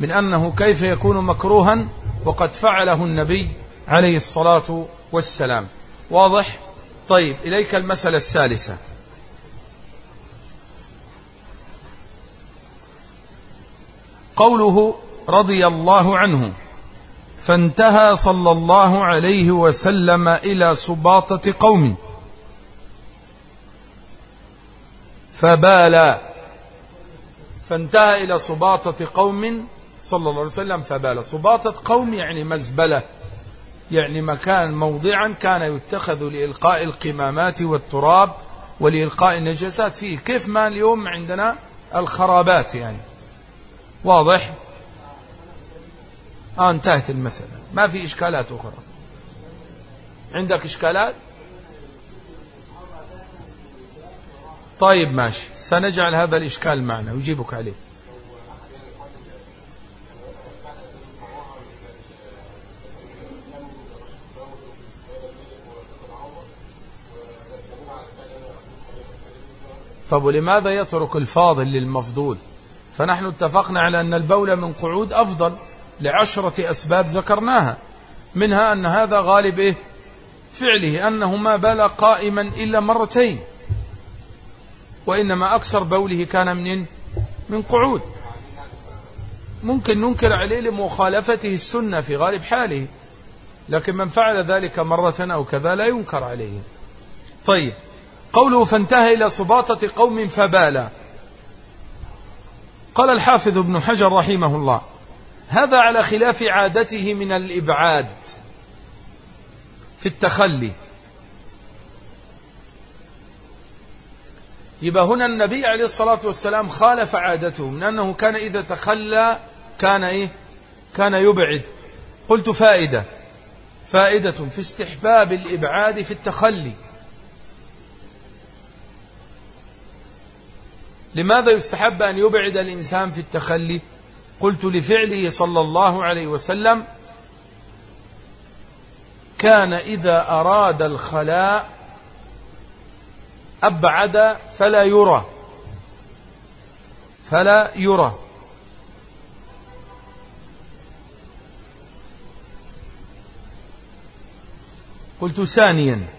من أنه كيف يكون مكروها وقد فعله النبي عليه الصلاة والسلام. واضح؟ طيب إليك المسألة الثالثة. قوله رضي الله عنه فانتهى صلى الله عليه وسلم إلى سباطة قوم. فبال فانتهى إلى سباطة قوم صلى الله عليه وسلم فبال. سباطة قوم يعني مزبلة يعني مكان موضعا كان يتخذ لإلقاء القمامات والتراب ولإلقاء النجاسات. فيه كيف ما اليوم عندنا الخرابات يعني؟ واضح؟ آه انتهت المسألة. ما في إشكالات أخرى. عندك إشكالات؟ طيب ماشي. سنجعل هذا الإشكال معنا. ويجيبك عليه. طب ولماذا يترك الفاضل للمفضول؟ فنحن اتفقنا على أن البول من قعود أفضل لعشرة أسباب ذكرناها منها أن هذا غالب إيه؟ فعله أنه ما بال قائما إلا مرتين وإنما أكثر بوله كان من من قعود. ممكن ننكر عليه لمخالفته السنة في غالب حاله لكن من فعل ذلك مرة أو كذا لا ينكر عليه. طيب قوله فانتهى إلى سباطة قوم فبالا. قال الحافظ ابن حجر رحمه الله هذا على خلاف عادته من الإبعاد في التخلي. يبقى هنا النبي عليه الصلاة والسلام خالف عادته من أنه كان إذا تخلى كان إيه؟ كان يبعد. قلت فائدة فائدة في استحباب الإبعاد في التخلي. لماذا يستحب أن يبعد الإنسان في التخلي؟ قلت لفعله صلى الله عليه وسلم كان إذا أراد الخلاء أبعد فلا يرى. فلا يرى. قلت ثانيا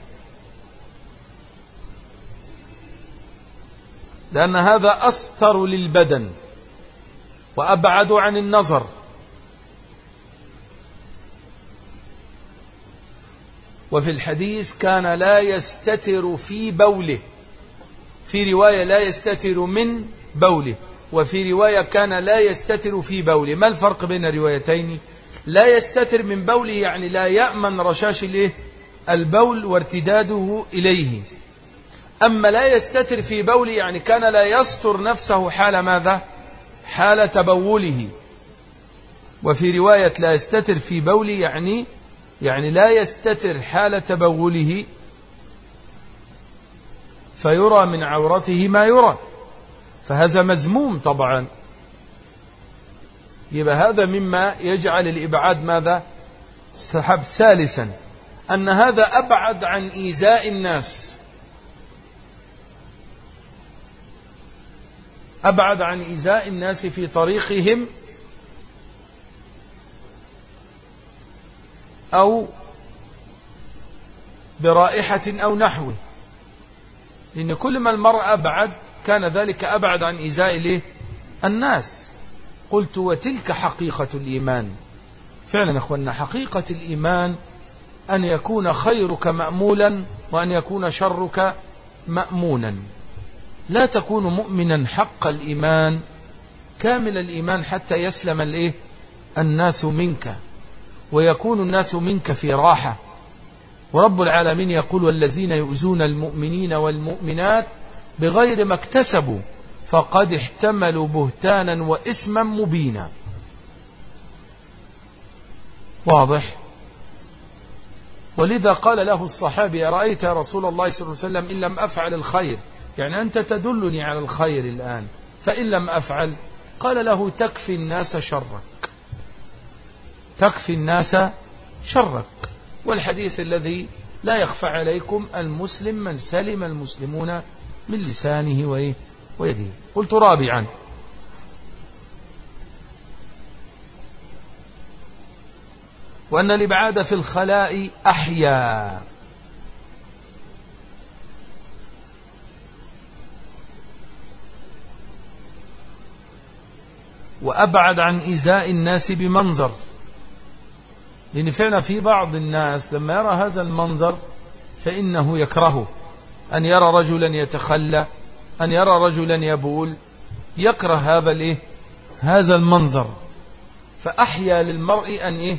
لأن هذا أستر للبدن وأبعد عن النظر. وفي الحديث كان لا يستتر في بوله. في رواية لا يستتر من بوله. وفي رواية كان لا يستتر في بوله. ما الفرق بين الروايتين؟ لا يستتر من بوله يعني لا يأمن رشاش البول وارتداده إليه. أما لا يستتر في بوله يعني كان لا يستر نفسه حال ماذا؟ حال تبوله. وفي رواية لا يستتر في بوله يعني يعني لا يستتر حال تبوله. فيرى من عورته ما يرى. فهذا مذموم طبعا. يبقى هذا مما يجعل الإبعاد ماذا؟ سحب ثالثا. أن هذا أبعد عن إيذاء الناس. أبعد عن إيذاء الناس في طريقهم أو برائحة أو نحوه لأن كل ما المرء أبعد كان ذلك أبعد عن إيذاء الناس. قلت وتلك حقيقة الإيمان. فعلا أخوانا حقيقة الإيمان أن يكون خيرك مأمولا وأن يكون شرك مأمونا لا تكون مؤمنا حق الإيمان كامل الإيمان حتى يسلم الإيه؟ الناس منك ويكون الناس منك في راحة. ورب العالمين يقول والذين يؤذون المؤمنين والمؤمنات بغير ما اكتسبوا فقد احتملوا بهتانا واسما مبينا. واضح؟ ولذا قال له الصحابي أرأيت يا رسول الله صلى الله عليه وسلم إن لم أفعل الخير؟ يعني أنت تدلني على الخير الآن فإن لم أفعل قال له تكفي الناس شرك. تكفي الناس شرك. والحديث الذي لا يخفى عليكم المسلم من سلم المسلمون من لسانه ويده. قلت رابعا. وأن الإبعاد في الخلاء أحيا وأبعد عن إزاء الناس بمنظر. لأن فعلا في بعض الناس لما يرى هذا المنظر فإنه يكرهه أن يرى رجلا يتخلى أن يرى رجلا يبول يكره هذا الإيه؟ هذا المنظر. فأحيا للمرء أن إيه؟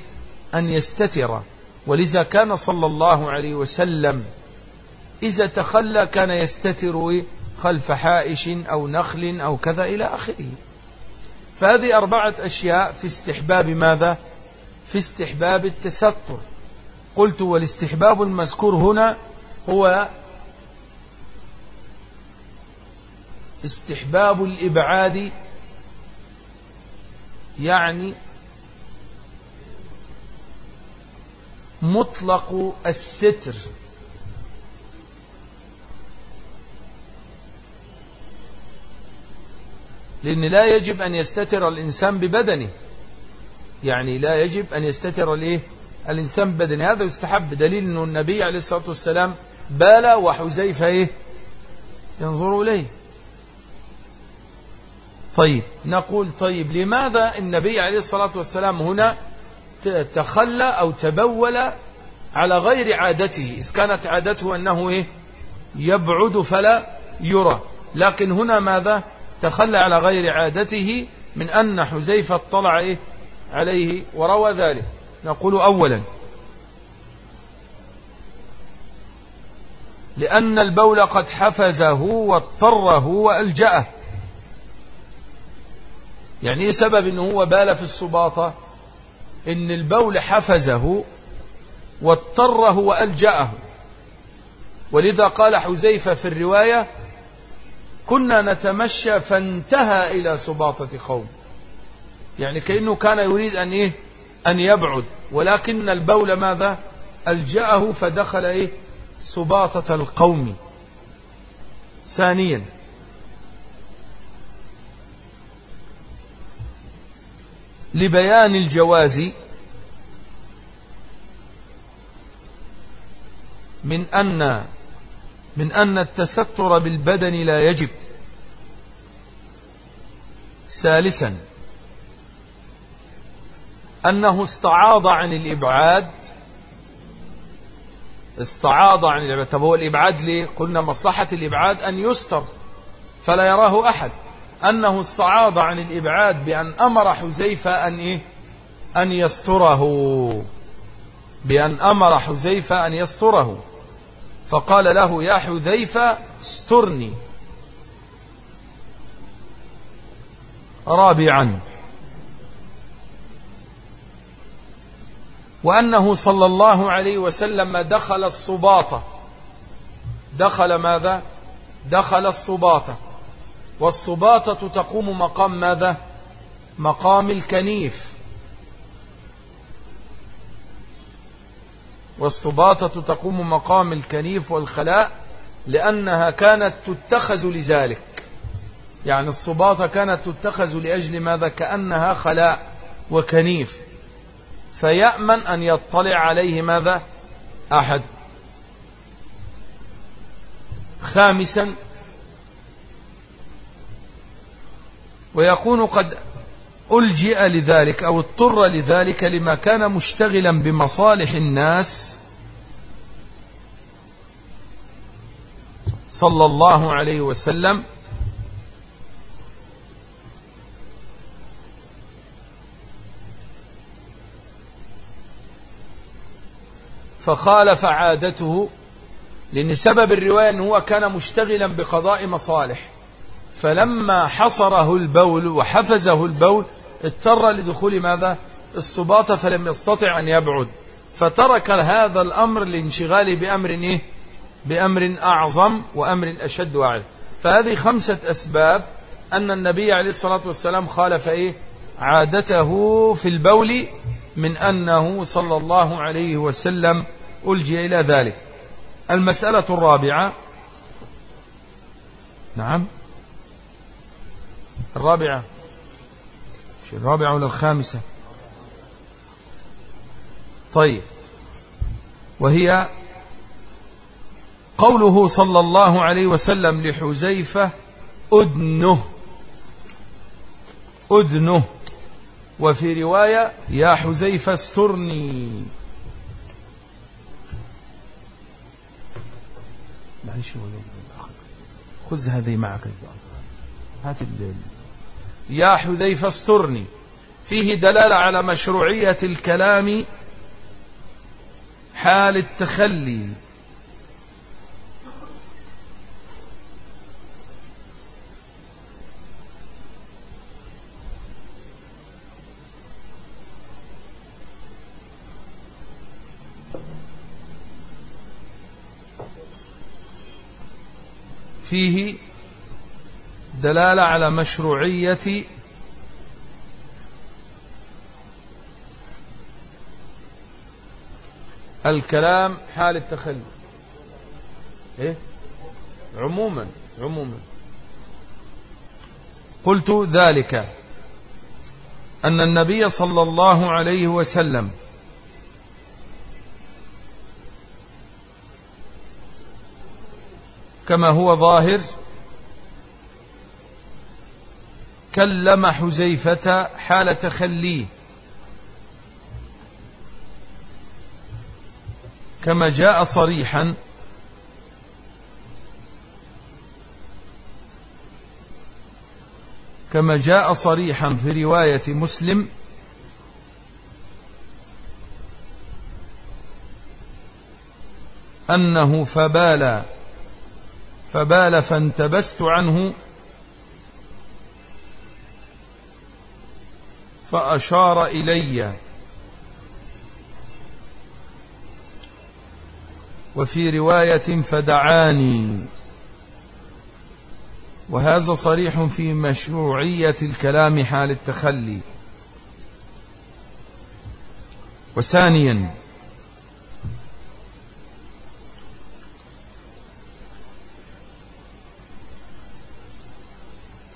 أن يستتر. ولذا كان صلى الله عليه وسلم إذا تخلى كان يستتر خلف حائش أو نخل أو كذا إلى آخره. فهذه أربعة أشياء في استحباب ماذا؟ في استحباب التستر. قلت والاستحباب المذكور هنا هو استحباب الإبعاد يعني مطلق الستر. لأن لا يجب أن يستتر الإنسان ببدنه يعني لا يجب أن يستتر الإيه؟ الإنسان ببدنه هذا يستحب بدليل أنه النبي عليه الصلاة والسلام بال وحزيفة إيه؟ ينظر إليه طيب نقول طيب لماذا النبي عليه الصلاة والسلام هنا تخلى أو تبول على غير عادته إذ كانت عادته أنه إيه؟ يبعد فلا يرى لكن هنا ماذا تخلى على غير عادته من أن حزيفة اطلع إيه؟ عليه وروى ذلك. نقول أولا لأن البول قد حفزه واضطره وألجأه. يعني إيه سبب إنه هو بال في السباطة؟ إن البول حفزه واضطره وألجأه. ولذا قال حزيفة في الرواية كنا نتمشى فانتهى إلى سباطة قوم. يعني كأنه كان يريد أن إيه؟ أن يبعد. ولكن البول ماذا؟ ألجأه فدخل إيه؟ سباطة القوم. ثانيا. لبيان الجواز من أن من أن التستر بالبدن لا يجب. ثالثا أنه استعاض عن الإبعاد. استعاض عن الإبعاد. طب هو الإبعاد ليه؟ قلنا مصلحة الإبعاد أن يستر فلا يراه أحد. أنه استعاض عن الإبعاد بأن أمر حزيفة أن إيه؟ أن يستره. بأن أمر حزيفة أن يستره. فقال له يا حذيفة استرني. رابعا. وأنه صلى الله عليه وسلم دخل الصباطة دخل ماذا؟ دخل الصباطة والصباطة تقوم مقام ماذا؟ مقام الكنيف. والصباطة تقوم مقام الكنيف والخلاء لأنها كانت تتخذ لذلك. يعني الصباطة كانت تتخذ لأجل ماذا؟ كأنها خلاء وكنيف. فيأمن أن يطلع عليه ماذا؟ أحد. خامسا ويكون قد ألجئ لذلك أو اضطر لذلك لما كان مشتغلا بمصالح الناس صلى الله عليه وسلم. فخالف عادته لأن سبب الرواية أنه هو كان مشتغلا بقضاء مصالح. فلما حصره البول وحفزه البول اضطر لدخول ماذا؟ الصباط فلم يستطع أن يبعد. فترك هذا الأمر لانشغاله بأمر إيه؟ بأمر أعظم وأمر أشد وأعلى. فهذه خمسة أسباب أن النبي عليه الصلاة والسلام خالف إيه؟ عادته في البول من أنه صلى الله عليه وسلم ألجي إلى ذلك. المسألة الرابعة نعم. الرابعة الرابعة ولا الخامسة طيب. وهي قوله صلى الله عليه وسلم لحزيفة أدنه. أدنه. وفي رواية يا حزيفة استرني. معلش خذ هذه معك. هات يا حذيفة استرني. فيه دلالة على مشروعية الكلام حال التخلي. فيه دلالة على مشروعية الكلام حال التخلي إيه؟ عموما عموما قلت ذلك أن النبي صلى الله عليه وسلم كما هو ظاهر كلم حزيفة حال تخليه كما جاء صريحا. كما جاء صريحا في رواية مسلم. أنه فبال فبال فانتبست عنه. فأشار إلي. وفي رواية فدعاني. وهذا صريح في مشروعية الكلام حال التخلي. وثانيا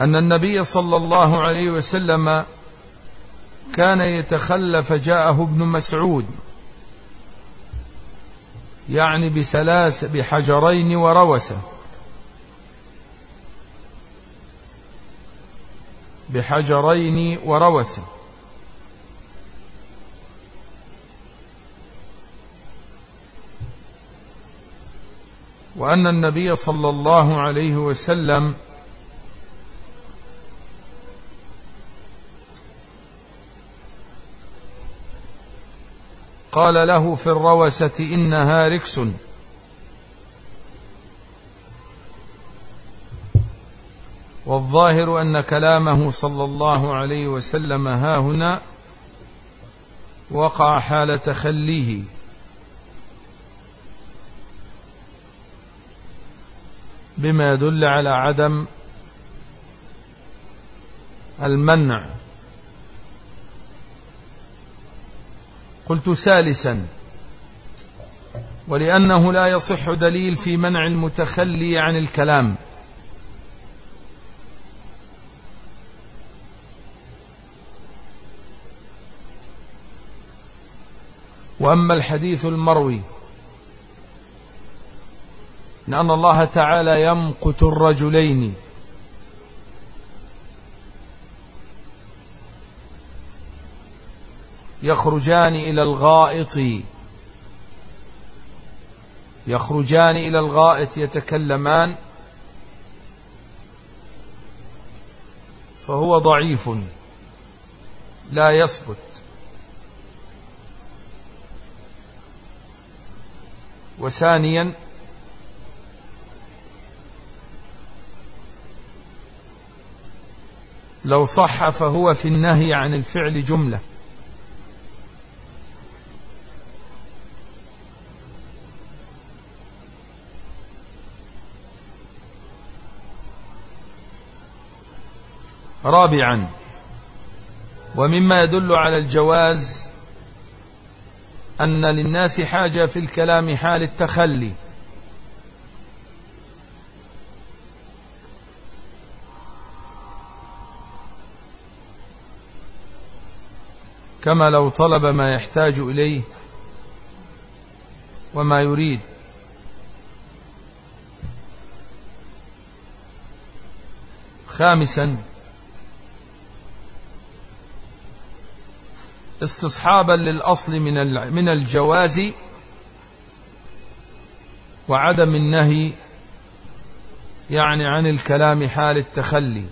أن النبي صلى الله عليه وسلم كان يتخلى فجاءه ابن مسعود. يعني بثلاث بحجرين وروسة. بحجرين وروسة. وأن النبي صلى الله عليه وسلم قال له في الروسة إنها ركس والظاهر أن كلامه صلى الله عليه وسلم ها هنا وقع حال تخليه بما يدل على عدم المنع. قلت ثالثا. ولأنه لا يصح دليل في منع المتخلي عن الكلام. وأما الحديث المروي لأن الله تعالى يمقت الرجلين. يخرجان إلى الغائط. يخرجان إلى الغائط يتكلمان. فهو ضعيف. لا يثبت. وثانيا لو صح فهو في النهي عن الفعل جملة. رابعا. ومما يدل على الجواز أن للناس حاجة في الكلام حال التخلي. كما لو طلب ما يحتاج إليه وما يريد. خامسا. استصحابا للأصل من من الجواز وعدم النهي يعني عن الكلام حال التخلي.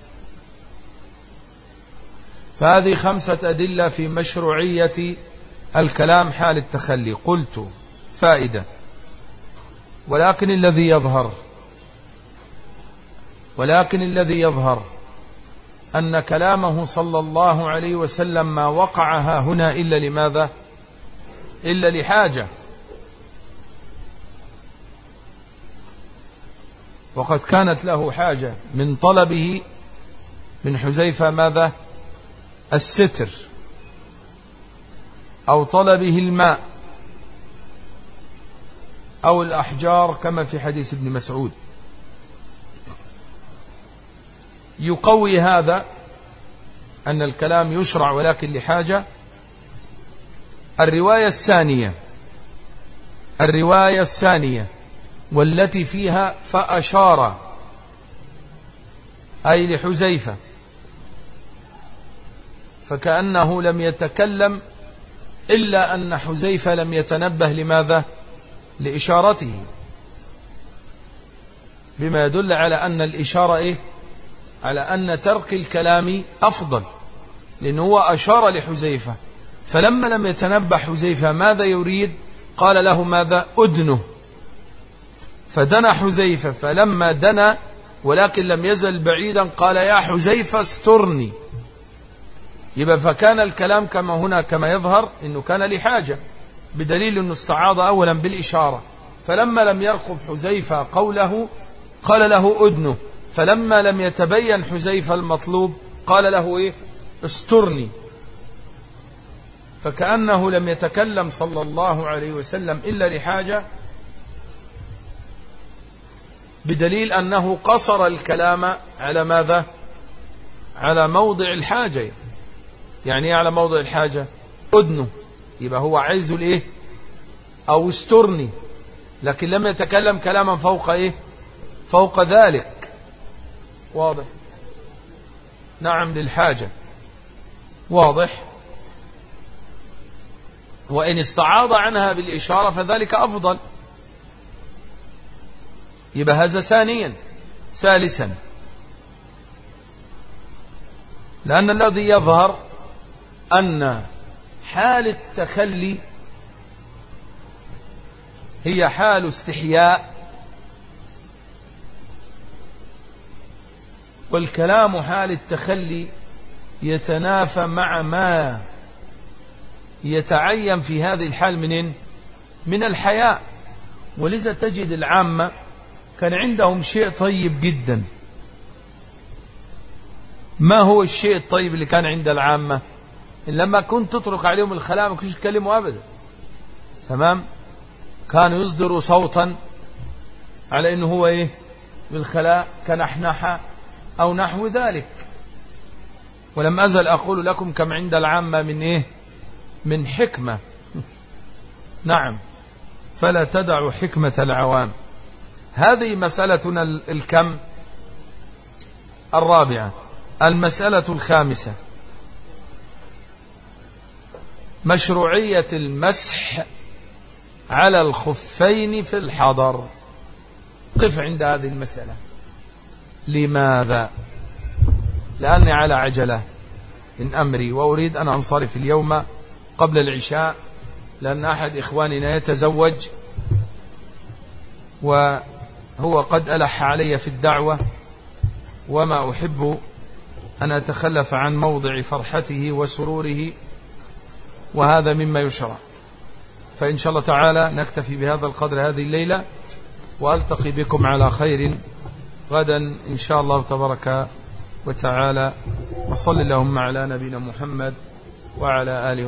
فهذه خمسة أدلة في مشروعية الكلام حال التخلي. قلت فائدة. ولكن الذي يظهر. ولكن الذي يظهر. أن كلامه صلى الله عليه وسلم ما وقعها هنا إلا لماذا؟ إلا لحاجة. وقد كانت له حاجة من طلبه من حزيفة ماذا؟ الستر. أو طلبه الماء. أو الأحجار كما في حديث ابن مسعود. يقوي هذا أن الكلام يشرع ولكن لحاجة. الرواية الثانية الرواية الثانية والتي فيها فأشار أي لحزيفة فكأنه لم يتكلم إلا أن حزيفة لم يتنبه لماذا؟ لإشارته. بما يدل على أن الإشارة إيه؟ على أن ترك الكلام أفضل لأنه هو أشار لحزيفة فلما لم يتنبه حزيفة ماذا يريد؟ قال له ماذا؟ أدنه. فدنا حزيفة فلما دنا ولكن لم يزل بعيدا قال يا حزيفة استرني. يبقى فكان الكلام كما هنا كما يظهر إنه كان لحاجة بدليل أنه استعاض اولا بالإشارة. فلما لم يرقب حزيفة قوله قال له أدنه. فلما لم يتبين حزيفة المطلوب قال له إيه؟ استرني. فكأنه لم يتكلم صلى الله عليه وسلم إلا لحاجة بدليل أنه قصر الكلام على ماذا؟ على موضع الحاجة. يعني إيه على موضع الحاجة؟ أدنه يبقى هو عايز الايه أو استرني. لكن لم يتكلم كلاما فوق إيه؟ فوق ذلك. واضح. نعم للحاجة. واضح. وإن استعاض عنها بالإشارة فذلك أفضل. يبقى هذا ثانيا. ثالثا. لأن الذي يظهر أن حال التخلي هي حال استحياء والكلام حال التخلي يتنافى مع ما يتعين في هذه الحال منين من الحياء. ولذا تجد العامة كان عندهم شيء طيب جدا. ما هو الشيء الطيب اللي كان عند العامة؟ لما كنت تترك عليهم الخلاء ما كنتش تكلموا أبدا. تمام؟ كان يصدر صوتا على إنه هو إيه؟ بالخلاء. كنحنحة. أو نحو ذلك. ولم أزل أقول لكم كم عند العامة من إيه؟ من حكمة. [LAUGHS] نعم. فلا تدعوا حكمة العوام. هذه مسألتنا الكم؟ الرابعة. المسألة الخامسة. مشروعية المسح على الخفين في الحضر. قف عند هذه المسألة. لماذا؟ لأني على عجلة. من أمري وأريد أن أنصرف اليوم قبل العشاء لأن أحد إخواننا يتزوج وهو قد ألح علي في الدعوة وما أحب أن أتخلف عن موضع فرحته وسروره وهذا مما يشرع. فإن شاء الله تعالى نكتفي بهذا القدر هذه الليلة وألتقي بكم على خير غدا إن شاء الله تبارك وتعالى وصل اللهم على نبينا محمد وعلى آله